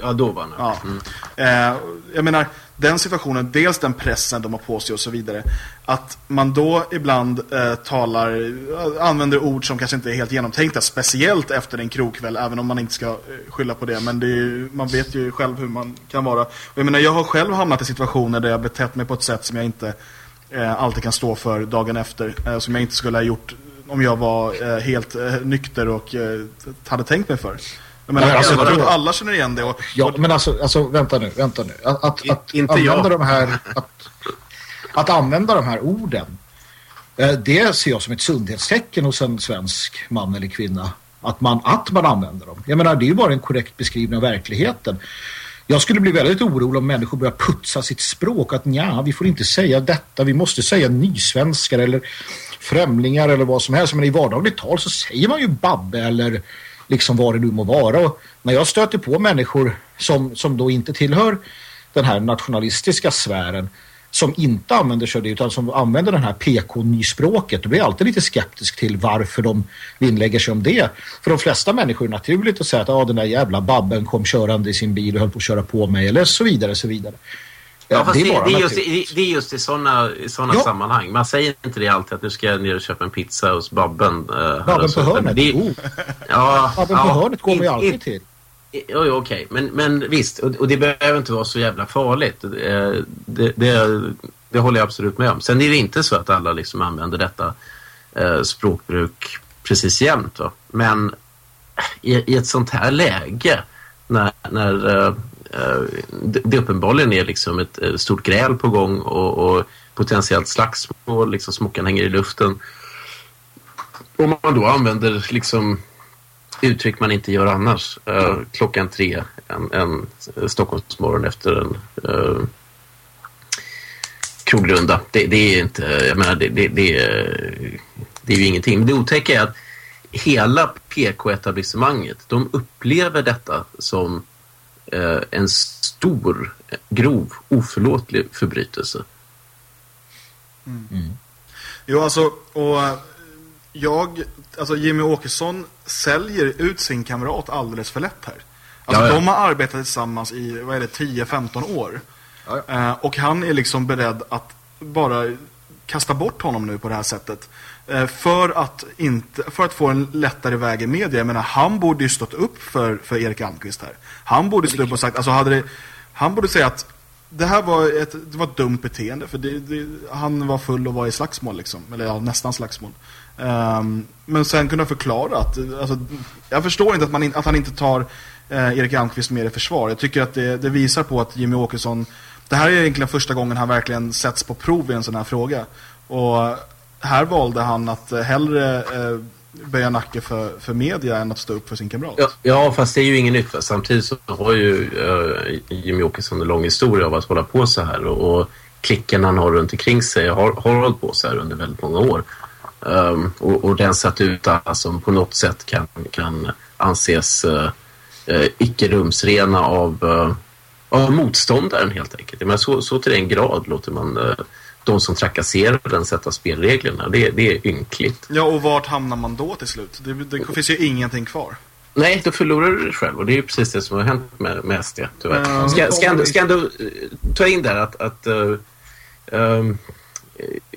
ja, då var han. Ja. Mm. Eh, jag menar, den situationen, dels den pressen de har på sig och så vidare. Att man då ibland eh, talar, eh, använder ord som kanske inte är helt genomtänkta, speciellt efter en krokväll, även om man inte ska eh, skylla på det. Men det är, man vet ju själv hur man kan vara. Och jag menar, jag har själv hamnat i situationer där jag betett mig på ett sätt som jag inte eh, alltid kan stå för dagen efter. Eh, som jag inte skulle ha gjort om jag var eh, helt nykter och hade tänkt mig för. Men, alltså, jag tror att alla känner igen det. Och, Ja, men alltså, alltså vänta nu, vänta nu. Att, att, att inte använda jag. de här att, att använda de här orden eh, det ser jag som ett sundhetstecken hos en svensk man eller kvinna att man, att man använder dem. Jag menar, det är ju bara en korrekt beskrivning av verkligheten. Jag skulle bli väldigt orolig om människor börjar putsa sitt språk att ja, vi får inte säga detta, vi måste säga nysvenskar eller främlingar eller vad som helst. Men i vardagligt tal så säger man ju babbe eller liksom vad det nu må vara. Och när jag stöter på människor som, som då inte tillhör den här nationalistiska sfären som inte använder sig av det utan som använder den här PK-nyspråket då blir jag alltid lite skeptisk till varför de vinnlägger sig om det. För de flesta människor är det naturligt att säga att ah, den där jävla babben kom körande i sin bil och höll på att köra på mig eller så vidare så vidare. Ja, fast det, bara det, är just, det, det är just i sådana såna Ja. sammanhang. Man säger inte det alltid att nu ska jag ner och köpa en pizza hos Babben. här Babben på hörnet, Det, oh. ja, Babben ja, på hörnet går man ju alltid till. Okej. Men, men visst, och, och det behöver inte vara så jävla farligt. Eh, Det, det, det håller jag absolut med om. Sen är det inte så att alla liksom använder detta eh, språkbruk precis jämt. Va? Men i, i ett sånt här läge när, när Eh, det, uppenbarligen är liksom ett stort gräl på gång och, och potentiellt slagsmål, liksom smockan hänger i luften. Om man då använder liksom uttryck man inte gör annars. Eh, klockan tre en, en Stockholmsmorgon efter en eh, uh, krogrunda. Det, det är inte, jag menar, det, det, det, är, det är ju ingenting. Men det otäcka är att hela PK-etablissemanget, de upplever detta som en stor, grov, oförlåtlig förbrytelse. Jo, alltså, och eh, jag, alltså Jimmy Åkesson säljer ut sin kamrat alldeles för lätt här. Alltså Ja, ja. de har arbetat tillsammans i, vad är det, 10-15 år. Eh, och han är liksom beredd att bara kasta bort honom nu på det här sättet. Eh, för, att inte, för att få en lättare väg i media. Jag menar, han borde ju stått upp för, för Erik Almqvist här. Han borde stå upp och sagt, alltså hade det, han borde säga att det här var ett, det var ett dumt beteende. För det, det, han var full och var i slagsmål liksom. Eller ja, nästan slagsmål. Um, men sen kunna förklara att, alltså, jag förstår inte att, man in, att han inte tar eh, Erik Almqvist mer i försvar. Jag tycker att det, det visar på att Jimmy Åkesson, det här är egentligen första gången han verkligen sätts på prov i en sån här fråga. Och här valde han att eh, hellre eh, böja nacke för, för media än att stå upp för sin kamrat. Ja, ja, fast det är ju inget nytt. Va? Samtidigt så har ju eh, Jimmy Åkesson en lång historia av att hålla på så här och, och klicken han har runt omkring sig har, har hållit på så här under väldigt många år. Um, och, och rensat ut alla som på något sätt kan, kan anses eh, eh, uh, uh, icke rumsrena av, uh, av motståndaren helt enkelt. Men så, så till den grad låter man uh, de som trakasserar den sätta spelreglerna. Det, det är ynkligt. Ja, och vart hamnar man då till slut? Det, det finns ju ingenting kvar. Nej, då förlorar du dig själv och det är ju precis det som har hänt med, med SD tyvärr. Ja. Ska, ska, ändå, ska ändå eh, ta in där att, att eh, ehm,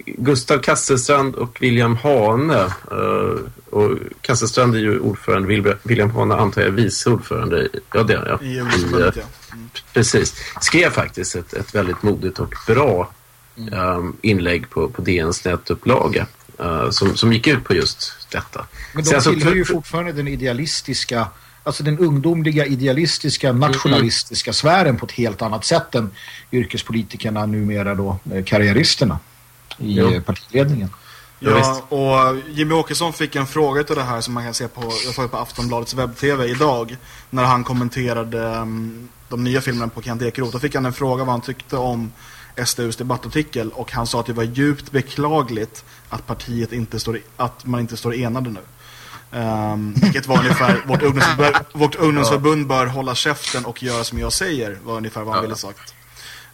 Gustav Kasselstrand och William Hane eh, och Kasselstrand är ju ordförande, Wil- William Hane antar jag är vice ordförande. Ja, det är han, I ja. I, ja. Mm. Precis. Skrev faktiskt ett, ett väldigt modigt och bra ehm, inlägg på, på DNs nätupplaga eh, som, som gick ut på just detta. Men Sen de så- tillhör ju fortfarande den idealistiska, alltså den ungdomliga, idealistiska, nationalistiska sfären på ett helt annat sätt än yrkespolitikerna, numera då eh, karriäristerna i Jo. eh, partiledningen. Ja, och Jimmy Åkesson fick en fråga till det här som man kan se på, jag såg på Aftonbladets webb-tv idag. När han kommenterade um, de nya filmerna på Kent Ekeroth. Då fick han en fråga vad han tyckte om SDUs debattartikel. Och han sa att det var djupt beklagligt att partiet inte står, att man inte står enade nu. Um, vilket var ungefär, vårt ungdomsförbund, vårt ungdomsförbund bör hålla käften och göra som jag säger, var ungefär vad han ville sagt.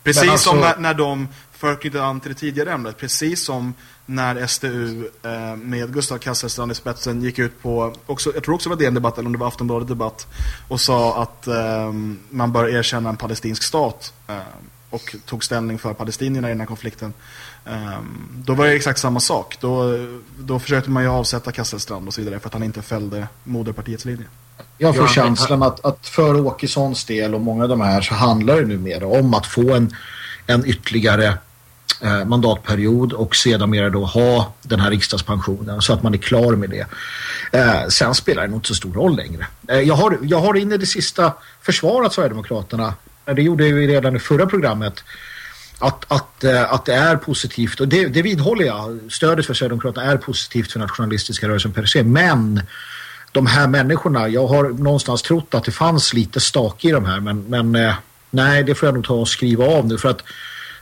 Precis alltså- som när, när de, för att knyta an till det tidigare ämnet, precis som när SDU eh, med Gustav Kasselstrand i spetsen gick ut på, också, jag tror också det var DN debatt eller om det var Aftonbladet debatt, och sa att eh, man bör erkänna en palestinsk stat eh, och tog ställning för palestinierna i den här konflikten. Eh, då var det exakt samma sak. Då, då försökte man ju avsätta Kasselstrand och så vidare för att han inte fällde moderpartiets linje. Jag får känslan att, att för Åkessons del och många av de här så handlar det numera om att få en, en ytterligare eh, mandatperiod och sedan då ha den här riksdagspensionen så att man är klar med det. Eh, sen spelar det nog inte så stor roll längre. Eh, jag, har, jag har in i det sista försvarat Sverigedemokraterna. Det gjorde jag ju redan i förra programmet att, att, eh, att det är positivt och det, det vidhåller jag. Stödet för Sverigedemokraterna är positivt för nationalistiska rörelsen per se. Men de här människorna, jag har någonstans trott att det fanns lite stak i de här men, men eh, nej det får jag nog ta och skriva av nu för att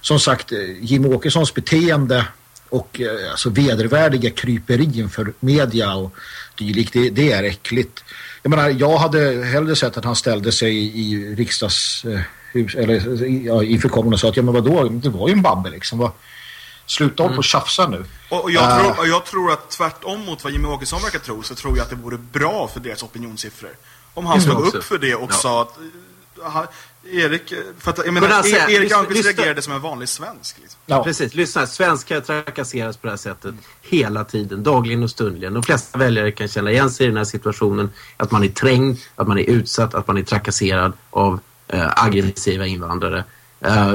som sagt eh, Jim Åkessons beteende och alltså vedervärdiga kryperi inför media och dylikt, det, det är äckligt. Jag menar, jag hade hellre sett att han ställde sig i riksdags eller ja, inför kameran och sa att ja men vadå, det var ju en babbe liksom. Vad, sluta mm. på och tjafsa nu. Och, jag, tror, och jag tror att tvärtom mot vad Jimmy Åkesson verkar tro så tror jag att det vore bra för deras opinionssiffror. Om han stod upp för det och ja. sa att uh, Erik, för att, jag menar, alltså, Erik Almqvist reagerade som en vanlig svensk. Liksom. Ja. Precis, lyssna. Svenskar trakasseras på det här sättet hela tiden, dagligen och stundligen. De flesta väljare kan känna igen sig i den här situationen. Att man är trängd, att man är utsatt, att man är trakasserad av eh, aggressiva invandrare. Eh,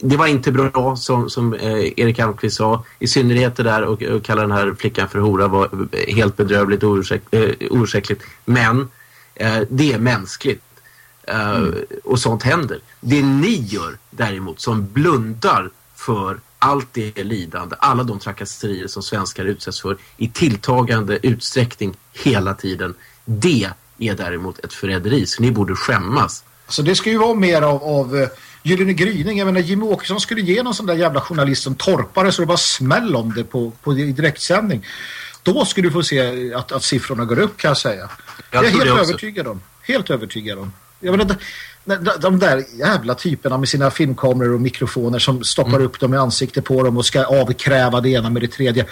det var inte bra som, som eh, Erik Almqvist sa. I synnerhet det där och, och kalla den här flickan för hora var helt bedrövligt och oursäkt, eh, oursäktligt. Men eh, det är mänskligt. Mm. Och sånt händer. Det ni gör däremot som blundar för allt det lidande, alla de trakasserier som svenskar utsätts för i tilltagande utsträckning hela tiden. Det är däremot ett förräderi, så ni borde skämmas. Så det ska ju vara mer av, av uh, Gyllene Gryning. Jag menar, Jimmy Åkesson skulle ge någon sån där jävla journalist som torpare så det bara smäll om det på, på direktsändning. Då skulle du få se att, att siffrorna går upp kan jag säga. Jag, jag är helt övertygad om. Helt övertygad om. Jag menar, de, de där jävla typerna med sina filmkameror och mikrofoner som stoppar mm. upp dem i ansiktet på dem och ska avkräva det ena med det tredje.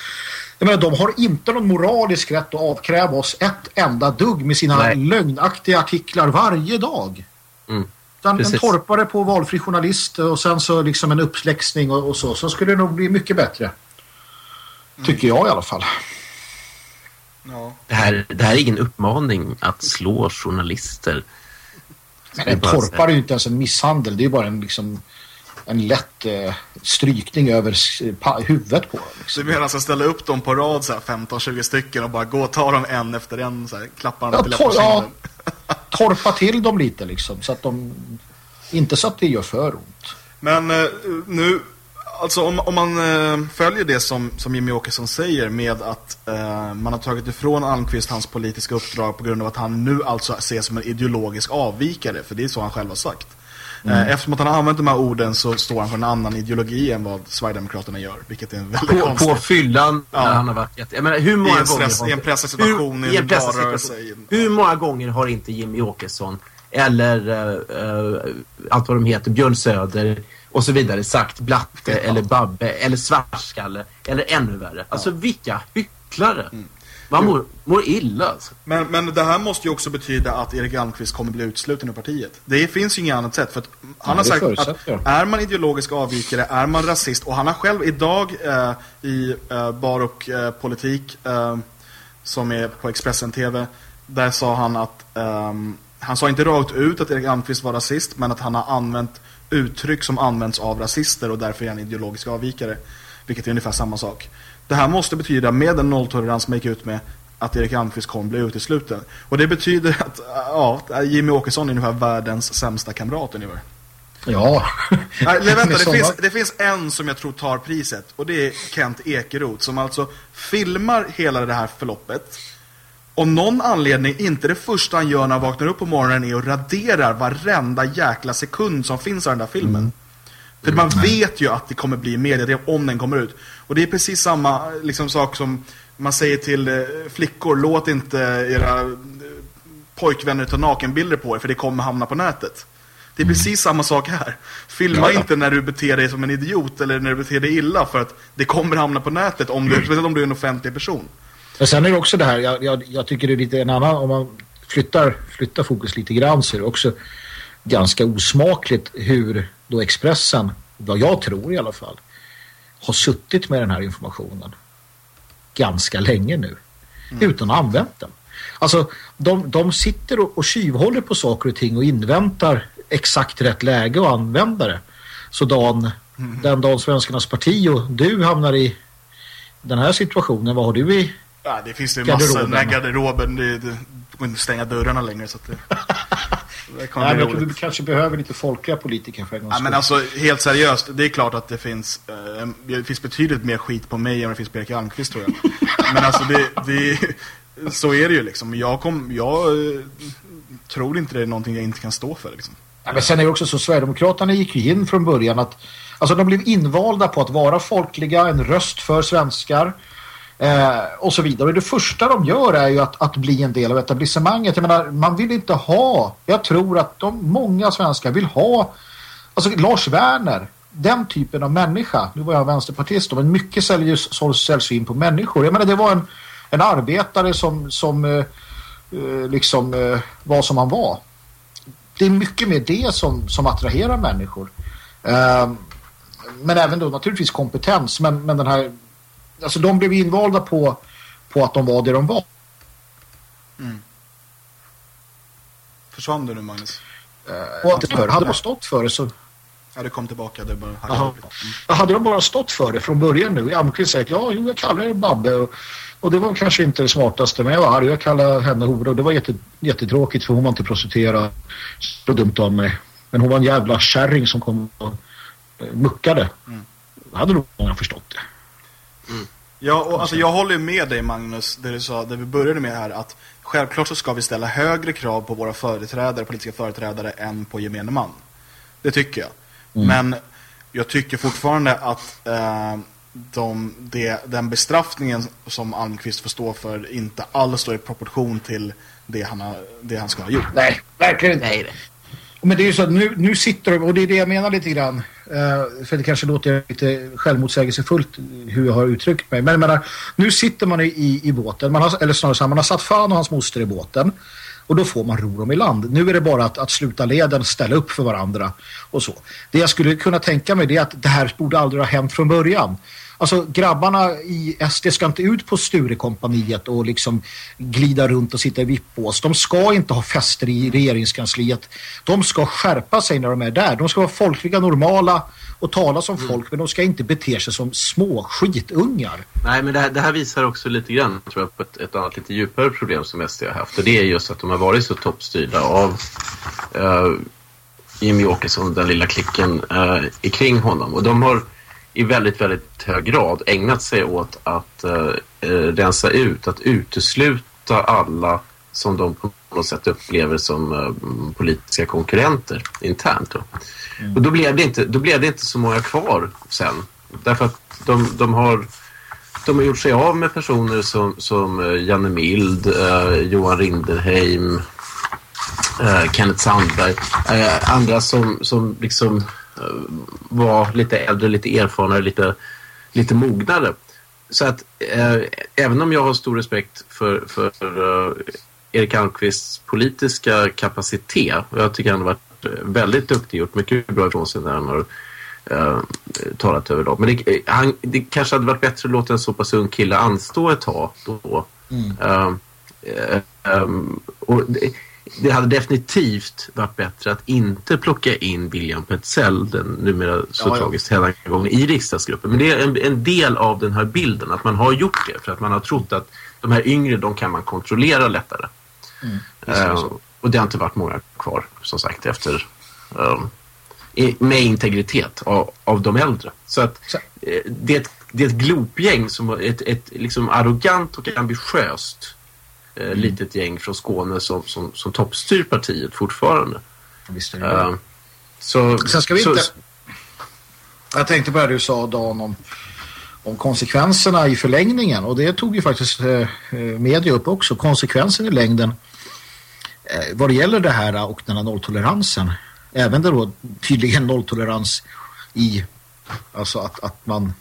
Jag menar, de har inte någon moralisk rätt att avkräva oss ett enda dugg med sina Nej. lögnaktiga artiklar varje dag. Mm. en torpare på valfri journalist och sen så liksom en uppsläxning och, och så. Så skulle det nog bli mycket bättre. Mm. Tycker jag i alla fall. Ja. Det, här, det här är ingen uppmaning att slå journalister. Men en torpare är ju inte ens en misshandel. Det är bara en, liksom, en lätt eh, strykning över huvudet på dem. Liksom. Du menar att ställa upp dem på rad 15-20 stycken och bara gå och ta dem en efter en så här, klappa dem ja, till tor ja, Torpa till dem lite liksom så att de inte så att det gör för ont. Men eh, nu alltså om, om man eh, följer det som, som Jimmy Åkesson säger med att eh, man har tagit ifrån Almqvist hans politiska uppdrag på grund av att han nu alltså ses som en ideologisk avvikare, för det är så han själv har sagt. Eh, mm. Eftersom att han har använt de här orden så står han för en annan ideologi än vad Sverigedemokraterna gör, vilket är en väldigt på, konstigt. På fyllan ja. han har varit jätte... Jag menar, hur många I en, stress, gånger... I en pressad situation, hur, i en, valrörelse. Hur många gånger har inte Jimmy Åkesson eller uh, uh, allt vad de heter, Björn Söder och så vidare sagt Blatte eller Babbe eller Svartskalle eller ännu värre. Alltså vilka hycklare. Mm. Man mår, mår illa alltså. Men, men det här måste ju också betyda att Erik Almqvist kommer bli utsluten ur partiet. Det finns ju inget annat sätt. För att han ja, har sagt att är man ideologisk avvikare, är man rasist och han har själv idag eh, i eh, Bar och eh, politik eh, som är på Expressen TV där sa han att ehm, han sa inte rakt ut att Erik Almqvist var rasist men att han har använt uttryck som används av rasister och därför är han ideologisk avvikare. Vilket är ungefär samma sak. Det här måste betyda, med den nolltolerans man gick ut med, att Erik Almqvist kommer bli utesluten. Och det betyder att ja, Jimmy Åkesson är ungefär världens sämsta kamrat ungefär. Ja. Nej, vänta, det finns, det finns en som jag tror tar priset. Och det är Kent Ekeroth som alltså filmar hela det här förloppet och någon anledning, inte det första han gör när han vaknar upp på morgonen är att radera varenda jäkla sekund som finns av den där filmen. Mm. För man mm. vet ju att det kommer bli media om den kommer ut. Och det är precis samma liksom, sak som man säger till eh, flickor, låt inte era eh, pojkvänner ta nakenbilder på er för det kommer hamna på nätet. Det är mm. precis samma sak här. Filma ja, ja. inte när du beter dig som en idiot eller när du beter dig illa för att det kommer hamna på nätet, om du, speciellt om du är en offentlig person. Men sen är det också det här, jag, jag, jag, tycker det är lite en annan, om man flyttar, flyttar fokus lite grann så är det också ganska osmakligt hur då Expressen, vad jag tror i alla fall, har suttit med den här informationen ganska länge nu. Mm. Utan att använt den. Alltså, de, de sitter och, och tjuvhåller på saker och ting och inväntar exakt rätt läge att använda det. Sådan mm. den dagen svenskarnas parti och du hamnar i den här situationen, vad har du i Ja, det finns ju massor. Den här garderoben, det, det, går inte att stänga dörrarna längre. Så det, det Nej, men du kanske behöver lite folkliga politiker för en gång ja, men alltså, helt seriöst, det är klart att det finns, eh, det finns betydligt mer skit på mig än det finns på Erik Almqvist tror jag. men alltså, det, det, så är det ju liksom. Jag, kom, jag eh, tror inte det är någonting jag inte kan stå för liksom. Ja, men sen är det också så, Sverigedemokraterna gick ju in från början att Alltså de blev invalda på att vara folkliga, en röst för svenskar eh, och så vidare. Och det första de gör är ju att, att bli en del av etablissemanget. Jag menar, man vill inte ha, jag tror att de många svenskar vill ha, alltså Lars Werner, den typen av människa. Nu var jag vänsterpartist men mycket säljs in på människor. Jag menar, det var en, en arbetare som, som eh, eh liksom eh, var som han var. Det är mycket mer det som, som attraherar människor. Eh, men även då naturligtvis kompetens. Men, men den här, alltså de blev invalda på, på att de var det de var. Mm. Försvann du nu Magnus? Uh, och att för, hade de stått för det så... Ja, det kom tillbaka. Det bara mm. Hade de bara stått för det från början nu? Almqvist säger ja, jo, jag kallar det Babbe. Och, och det var kanske inte det smartaste, men jag var arg. Jag kallade henne hora och det var jätte, jättetråkigt för hon var inte prostituerad. Så dumt av mig. Men hon var en jävla kärring som kom och muckade. Mm. hade nog många förstått det. Mm. Ja, och alltså, jag håller med dig Magnus, det du sa, det vi började med här, att självklart så ska vi ställa högre krav på våra företrädare, politiska företrädare, än på gemene man. Det tycker jag. Mm. Men jag tycker fortfarande att eh, de, det, den bestraffningen som Almqvist får stå för inte alls står i proportion till det han, har, det han ska ha gjort. Nej, verkligen inte. Nej, men det är ju så att nu, nu sitter de, och det är det jag menar lite grann. Uh, för det kanske låter lite självmotsägelsefullt hur jag har uttryckt mig. Men jag menar, nu sitter man i, i båten, man har, eller snarare så här, man har satt fan och hans moster i båten. Och då får man ro dem i land. Nu är det bara att, att sluta leden, ställa upp för varandra och så. Det jag skulle kunna tänka mig är att det här borde aldrig ha hänt från början. Alltså grabbarna i SD ska inte ut på Sturekompaniet och liksom glida runt och sitta i vippbås. De ska inte ha fester i regeringskansliet. De ska skärpa sig när de är där. De ska vara folkliga, normala och tala som mm. folk men de ska inte bete sig som små skitungar. Nej men det här, det här visar också lite grann tror jag på ett, ett, annat lite djupare problem som SD har haft och det är just att de har varit så toppstyrda av uh, Jimmy Åkesson, den lilla klicken uh, kring honom och de har i väldigt, väldigt hög grad ägnat sig åt att eh, eh, rensa ut, att utesluta alla som de på något sätt upplever som eh, politiska konkurrenter internt. Då. Mm. Och då blev, det inte, då blev det inte så många kvar sen. Därför att de, de har de har gjort sig av med personer som, som uh, Janne Mild, uh, Johan Rinderheim, uh, Kenneth Sandberg, andra som, som liksom var lite äldre, lite erfarnare, lite, lite mognare. Så att eh, även om jag har stor respekt för, för uh, Erik Almqvists politiska kapacitet och jag tycker han har varit väldigt duktig gjort mycket bra ifrån sig när han har uh, talat över dem. Men det, han, det kanske hade varit bättre att låta en så pass ung kille anstå ett tag då. Mm. Um, och det, det hade definitivt varit bättre att inte plocka in William Petzell, den numera så ja, tragiskt ja. gång i riksdagsgruppen. Men det är en, en, del av den här bilden, att man har gjort det för att man har trott att de här yngre, de kan man kontrollera lättare. Mm, uh, och det har inte varit många kvar, som sagt, efter um, med integritet av, av de äldre. Så att så. Uh, det, det är ett glopgäng som ett, ett liksom arrogant och ambitiöst eh, mm. litet gäng från Skåne som, som, som toppstyr partiet fortfarande. Visst är det uh, så, Sen ska vi så, inte... Jag tänkte på det du sa Dan om, om konsekvenserna i förlängningen och det tog ju faktiskt eh, eh, media upp också. Konsekvensen i längden eh, vad det gäller det här och den här nolltoleransen. Även då tydligen nolltolerans i alltså att, att man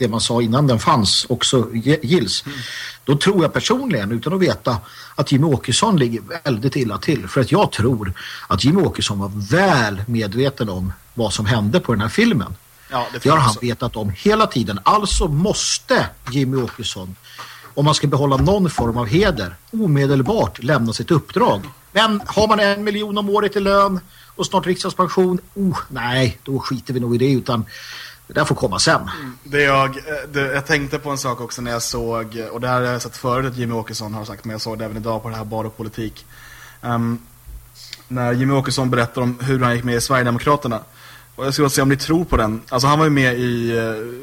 det man sa innan den fanns också gills. Mm. Då tror jag personligen, utan att veta, att Jimmy Åkesson ligger väldigt illa till. För att jag tror att Jimmy Åkesson var väl medveten om vad som hände på den här filmen. Ja, det, det har han vetat om hela tiden. Alltså måste Jimmy Åkesson, om man ska behålla någon form av heder, omedelbart lämna sitt uppdrag. Men har man en miljon om året i lön och snart riksdagspension, oh, nej, då skiter vi nog i det utan Det där får komma sen. Det jag, det, jag tänkte på en sak också när jag såg, och det här har jag sett förut att Jimmy Åkesson har sagt, men jag såg det även idag på det här Bar och politik. Um, när Jimmy Åkesson berättar om hur han gick med i Sverigedemokraterna. Och jag ska se om ni tror på den. Alltså han var ju med i uh,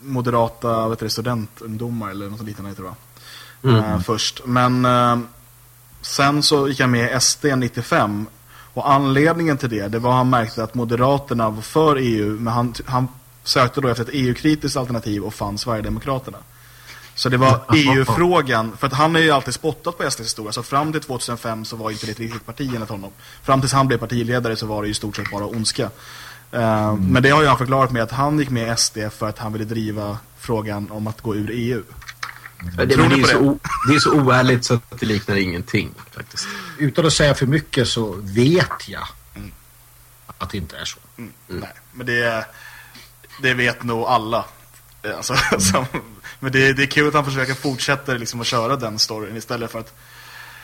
moderata vet du, studentungdomar eller något liknande tror jag. Mm. Uh, först. Men uh, sen så gick han med i SD 95. Och anledningen till det, det var han märkte att Moderaterna var för EU. Men han, han sökte då efter ett EU-kritiskt alternativ och fann Sverigedemokraterna. Så det var EU-frågan, för att han har ju alltid spottat på SDs historia. Så fram till 2005 så var inte det ett riktigt parti enligt honom. Fram tills han blev partiledare så var det i stort sett bara ondska. Uh, mm. Men det har ju han förklarat med att han gick med SD för att han ville driva frågan om att gå ur EU. Det, det, är så, det är så oärligt så att det liknar ingenting faktiskt. Utan att säga för mycket så vet jag mm. att det inte är så. Mm. Nej, men det, det vet nog alla. Eh, alltså, som, men det, det är kul att han försöker fortsätta liksom, att köra den storyn istället för att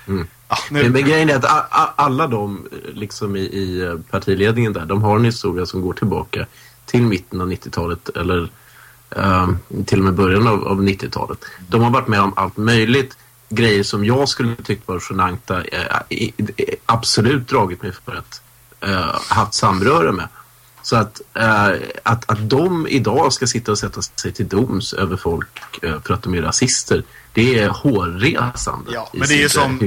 Mm. Ah, nu... Men grejen är att alla de liksom i, i, partiledningen där, de har en historia som går tillbaka till mitten av 90-talet eller um, till och med början av, av 90-talet. De har varit med om allt möjligt. Grejer som jag skulle tycka var genanta, eh, absolut dragit mig för att uh, haft samröre med. Så att, eh, att, att de idag ska sitta och sätta sig till doms över folk eh, för att de är rasister, det är hårresande. Ja, men det är ju som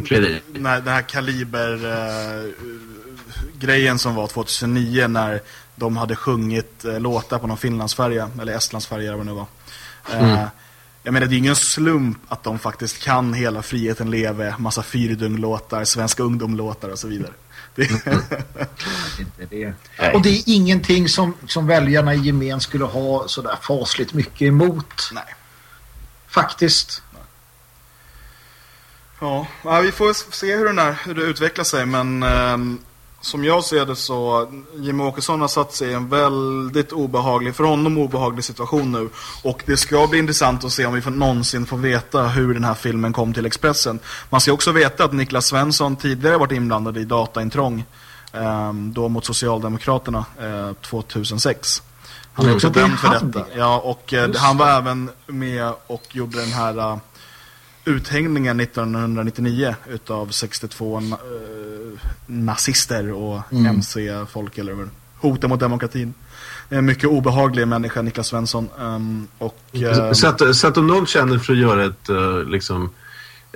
när, den här kaliber-grejen eh, som var 2009 när de hade sjungit eh, låtar på någon Finlandsfärja, eller Estlandsfärja eller vad det nu var. Eh, mm. Jag menar, det är ingen slump att de faktiskt kan hela Friheten leve, massa Fyrdung-låtar, Svenska ungdomlåtar och så vidare. Det... det. Och det är ingenting som, som väljarna i gemen skulle ha sådär fasligt mycket emot. Nej. Faktiskt. Ja, vi får se hur, den här, hur det utvecklar sig. Men eh, som jag ser det så Jimmy Åkesson har satt sig i en väldigt obehaglig, för honom obehaglig situation nu. Och det ska bli intressant att se om vi får, någonsin får veta hur den här filmen kom till Expressen. Man ska också veta att Niklas Svensson tidigare varit inblandad i dataintrång. Eh, då mot Socialdemokraterna eh, 2006. Han är mm. också dömd för detta. Ja, och eh, han var även med och gjorde den här uh, uthängningen 1999 utav 62 uh, nazister och mm. MC-folk eller hoten mot demokratin. En mycket obehaglig människa, Niklas Svensson. Um, och, uh, så, att, så att om någon känner för att göra ett, uh, liksom,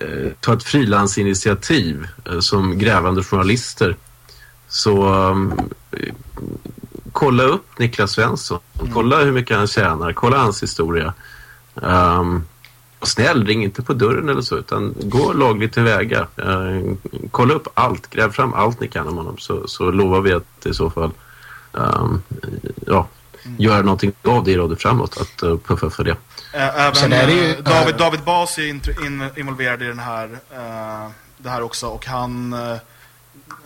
uh, ta ett frilansinitiativ som grävande journalister så um, kolla upp Niklas Svensson. Mm. Kolla hur mycket han tjänar. Kolla hans historia. Um, snäll, ring inte på dörren eller så utan gå lagligt tillväga. Uh, kolla upp allt, gräv fram allt ni kan om honom så, så lovar vi att i så fall um, ja, mm. göra någonting av det i Radio Framåt att uh, puffa för det. Även är det ju, uh, David, David Bas är in, in, involverad i den här, uh, det här också och han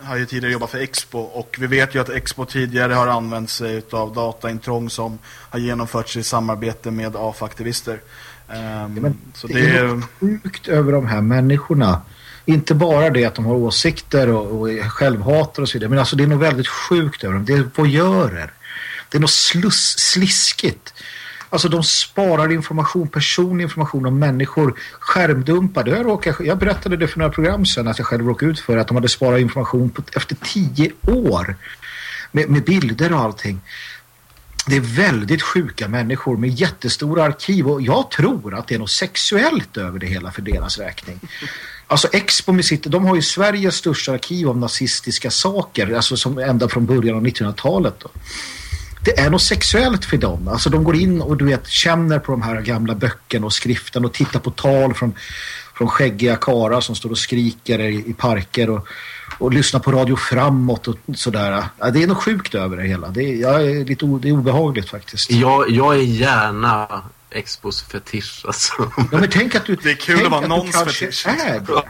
har ju tidigare jobbat för Expo och vi vet ju att Expo tidigare har använt sig av dataintrång som har genomförts i samarbete med AF-aktivister. Um, ja, så det, det är något sjukt över de här människorna. Inte bara det att de har åsikter och, och självhatar och så vidare. Men alltså det är något väldigt sjukt över dem. Det är voyeurer. Det är något sluss, sliskigt. Alltså de sparar information, personlig information om människor, skärmdumpar. Jag, råkade, jag berättade det för några program sedan att jag själv råkade ut för att de hade sparat information på, efter tio år med, med bilder och allting. Det är väldigt sjuka människor med jättestora arkiv och jag tror att det är något sexuellt över det hela för deras räkning. Alltså Expo med sitt, de har ju Sveriges största arkiv av nazistiska saker, alltså som ända från början av 1900-talet då det är något sexuellt för dem. Alltså de går in och du vet känner på de här gamla böckerna och skriften och tittar på tal från, från skäggiga karar som står och skriker i, i parker och, och lyssnar på radio framåt och sådär. Ja, det är något sjukt över det hela. Det är, jag är lite o, det är obehagligt faktiskt. Jag, jag är gärna Expos fetisch alltså. Ja, men tänk att du, det är kul att vara någons fetisch. Är det.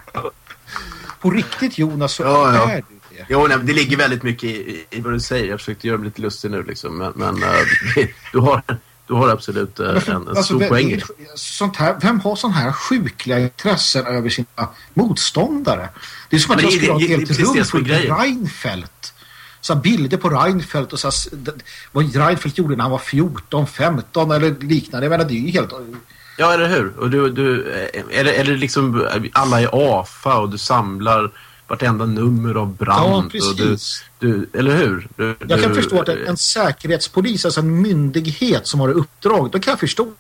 På riktigt Jonas så ja, ja. är du Jo, nej, det ligger väldigt mycket i, i, vad du säger. Jag försökte göra mig lite lustig nu liksom. Men, men uh, du, har, du har absolut uh, en, en alltså, stor poäng. Sånt här, vem har sån här sjukliga intressen över sina motståndare? Det är som att jag skulle ha ett helt rum för Reinfeldt så bilder på Reinfeldt och så vad Reinfeldt gjorde när han var 14, 15 eller liknande. Jag menar, det är ju helt... Ja, eller hur? Och du, du, är, det, är det liksom alla är AFA och du samlar vartenda nummer av brand. Ja. Du, du, eller hur? Du, jag kan förstå att en, en säkerhetspolis, alltså en myndighet som har uppdrag, då kan jag förstå.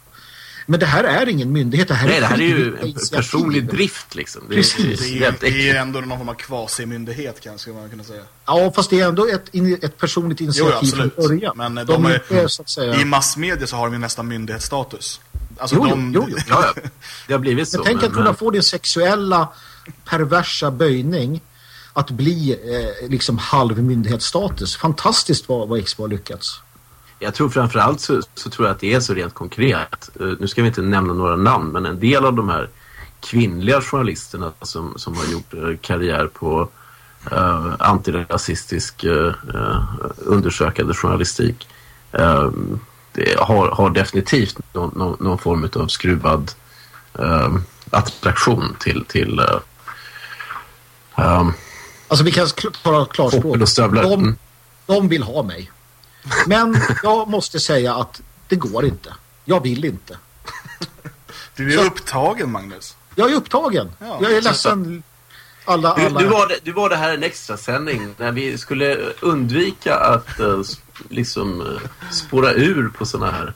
Men det här är ingen myndighet. Det här Nej, är det här är ju en personlig drift liksom. Det Precis. Är, det, är, det är ändå någon form av quasi-myndighet kanske man kunna säga. Ja, fast det är ändå ett, ett personligt initiativ jo, från början. Men de, de är, så att säga... i massmedia så har de ju nästan myndighetsstatus. Alltså jo, de... jo, jo. Ja, ja. Det har blivit så. Men tänk men, att kunna få din sexuella perversa böjning att bli eh, liksom halv myndighetsstatus. Fantastiskt vad, vad Expo har lyckats. Jag tror framförallt så, så tror jag att det är så rent konkret. Uh, nu ska vi inte nämna några namn men en del av de här kvinnliga journalisterna som, som har gjort uh, karriär på uh, antirasistisk undersökande journalistik har, har definitivt någon, någon, någon, form av skruvad attraktion till, till um, Alltså vi kan klara klarspråk. De, mm. de vill ha mig. Men jag måste säga att det går inte. Jag vill inte. Du är så, upptagen, Magnus. Jag är upptagen. Ja, jag är ledsen. Alla, alla... Du, du, var det, du var det här en extra sändning när vi skulle undvika att uh, liksom uh, spåra ur på såna här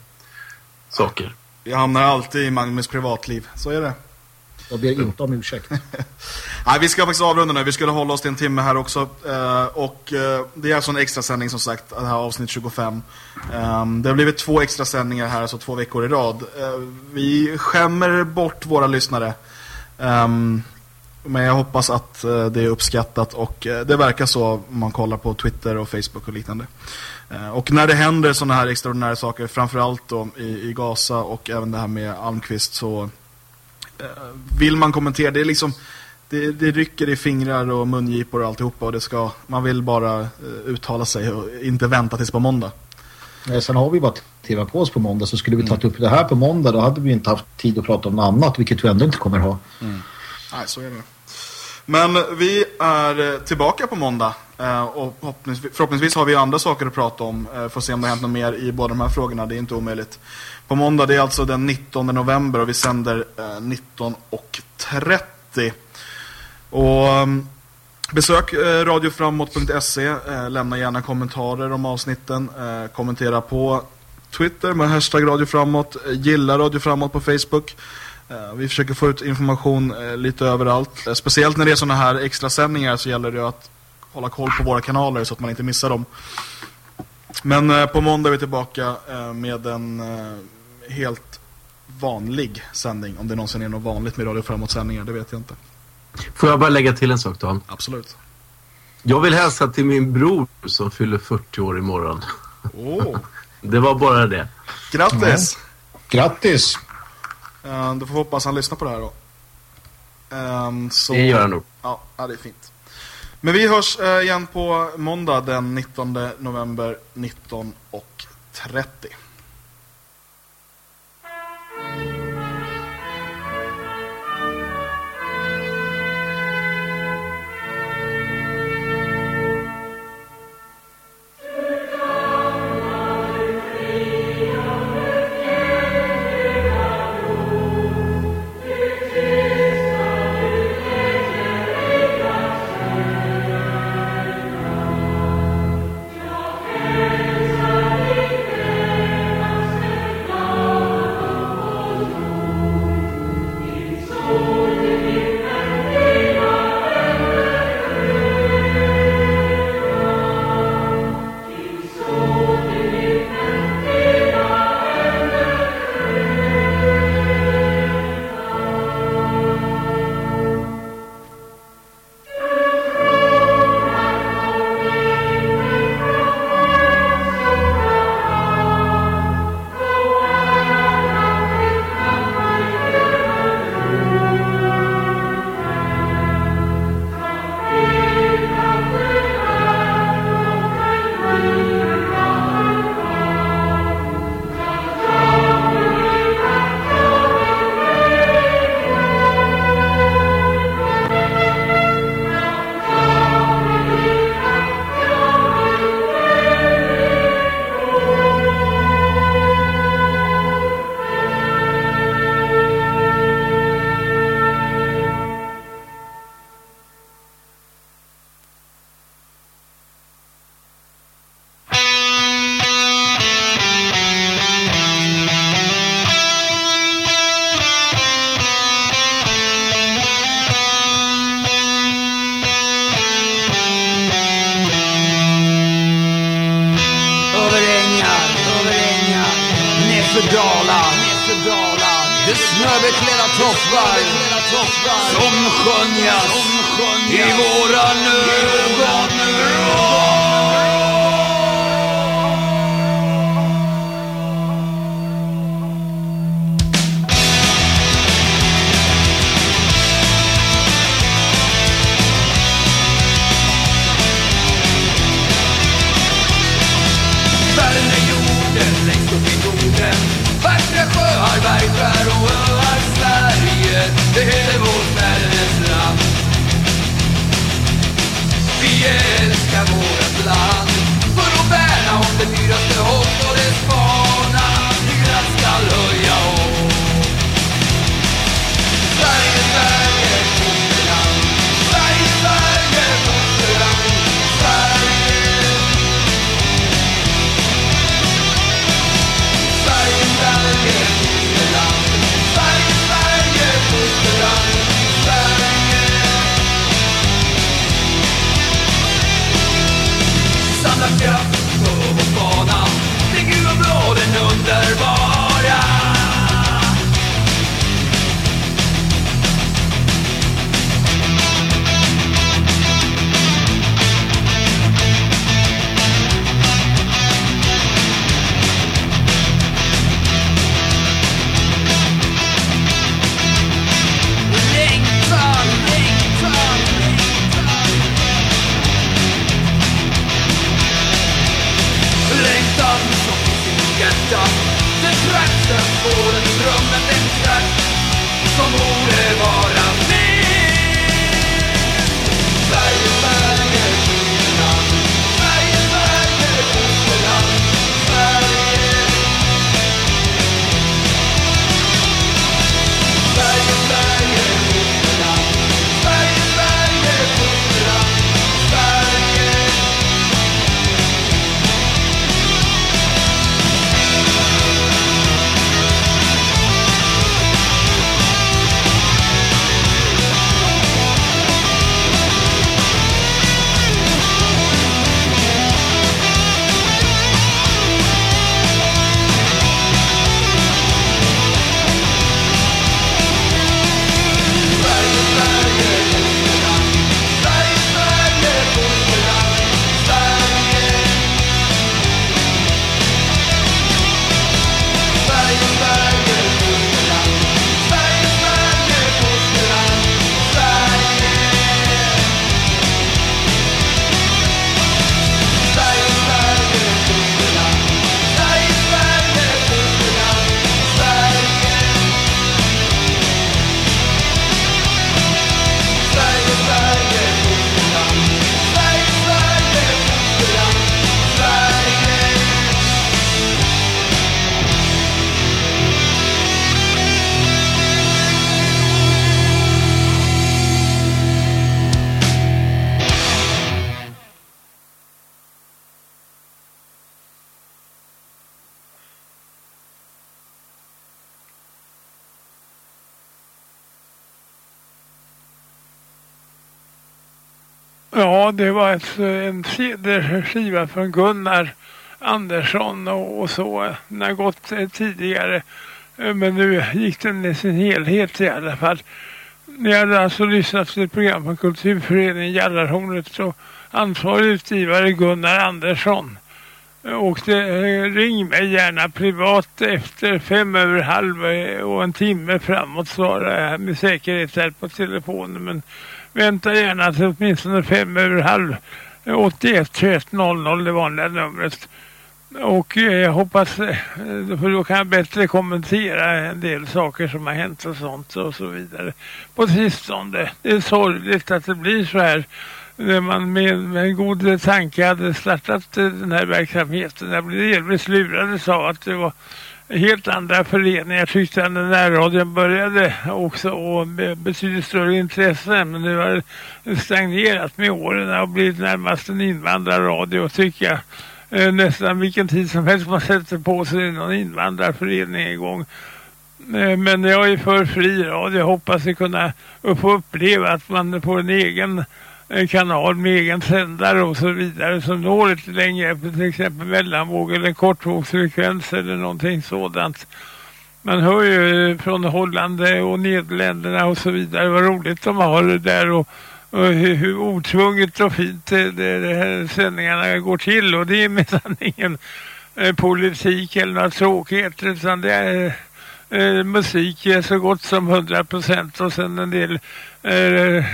saker. Jag hamnar alltid i Magnus privatliv. Så är det. Jag ber inte om ursäkt. Nej, vi ska faktiskt avrunda nu. Vi skulle hålla oss till en timme här också. Uh, och uh, det är alltså en extra sändning som sagt, det här avsnitt 25. Um, ehm, det har blivit två extra sändningar här, alltså två veckor i rad. Uh, vi skämmer bort våra lyssnare. Um, men jag hoppas att det är uppskattat och det verkar så om man kollar på Twitter och Facebook och liknande. Och när det händer sådana här extraordinära saker, framförallt då i, i Gaza och även det här med Almqvist så Eh, vill man kommentera, det är liksom det, det rycker i fingrar och mungipor och alltihopa och det ska, man vill bara uh, uttala sig och inte vänta tills på måndag. Nej, sen har vi bara tv på oss på måndag så skulle vi mm. tagit upp det här på måndag då hade vi inte haft tid att prata om något annat vilket vi ändå inte kommer ha. Mm. Nej, så är det. Men vi är eh, tillbaka på måndag och förhoppningsvis, har vi andra saker att prata om. Får se om det har hänt något mer i båda de här frågorna, det är inte omöjligt. På måndag, det är alltså den 19 november och vi sänder eh, 19.30. Och ehm, besök eh, radioframåt.se, eh, lämna gärna kommentarer om avsnitten, eh, kommentera på Twitter med hashtag radioframåt, gilla radioframåt på Facebook. Vi försöker få ut information lite överallt. speciellt när det är sådana här extra sändningar så gäller det att hålla koll på våra kanaler så att man inte missar dem. Men på måndag är vi tillbaka med en helt vanlig sändning. Om det någonsin är något vanligt med Radio Framåt-sändningar, det vet jag inte. Får jag bara lägga till en sak då? Absolut. Jag vill hälsa till min bror som fyller 40 år imorgon. Oh. det var bara det. Grattis! Ja. Grattis! Uh, du får hoppas han lyssnar på det här då. Um, så... Det gör han nog. Ja, ja, det är fint. Men vi hörs uh, igen på måndag den 19 november 19.30. CD-skiva från Gunnar Andersson och, och så. Den har gått eh, tidigare. Eh, men nu gick den i sin helhet i alla fall. Ni hade alltså lyssnat till ett program från Kulturföreningen Jallarhornet och ansvarig utgivare Gunnar Andersson. Eh, och det, eh, ring mig gärna privat efter fem över halv och en timme framåt svarar jag med säkerhet här på telefonen. Men vänta gärna till åtminstone fem över halv. 81 21 00 det vanliga numret. Och eh, jag hoppas, eh, för då kan jag bättre kommentera en del saker som har hänt och sånt och så vidare. På sistone, det är sorgligt att det blir så här när man med, med en god tanke hade startat eh, den här verksamheten. Jag blev delvis lurad och sa att det var helt andra föreningar tyckte jag när närradion började också och betydligt större intresse men nu har det stagnerat med åren och blivit närmast en invandrarradio tycker jag. Eh, nästan vilken tid som helst man sätter på sig någon invandrarförening igång. Eh, men jag är för fri radio. Jag hoppas att kunna få uppleva att man får en egen en kanal med egen sändare och så vidare som når lite längre till exempel mellanvåg eller kortvågsfrekvens eller någonting sådant. Man hör ju från Holland och Nederländerna och så vidare vad roligt de har det där och, och hur, hur otvunget och fint det, det, det här sändningarna går till och det är minsann ingen eh, politik eller några tråkigheter utan det är eh, musik så gott som 100 procent och sen en del eh,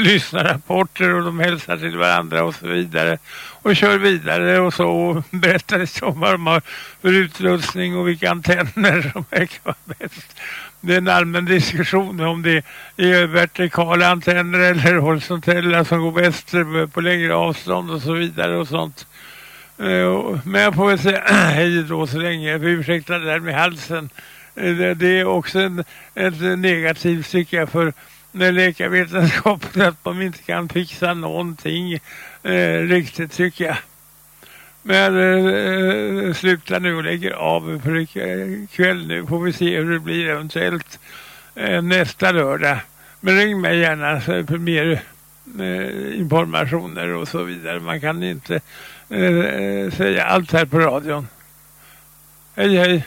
lyssnarrapporter och de hälsar till varandra och så vidare. Och kör vidare och så och berättar lite om vad de har för utrustning och vilka antenner som verkar vara bäst. Det är en allmän diskussion om det är vertikala antenner eller horisontella som går bäst på längre avstånd och så vidare och sånt. Eh, men jag får väl säga hej då så länge. Vi ursäkta det där med halsen. Eh, det är också en, ett negativt tycker jag för med läkarvetenskapen att man inte kan fixa någonting eh, riktigt tycker jag. Men eh, eh slutar nu och lägger av för ikväll nu får vi se hur det blir eventuellt eh, nästa lördag. Men ring mig gärna för mer eh, informationer och så vidare. Man kan inte eh, eh säga allt här på radion. Hej hej!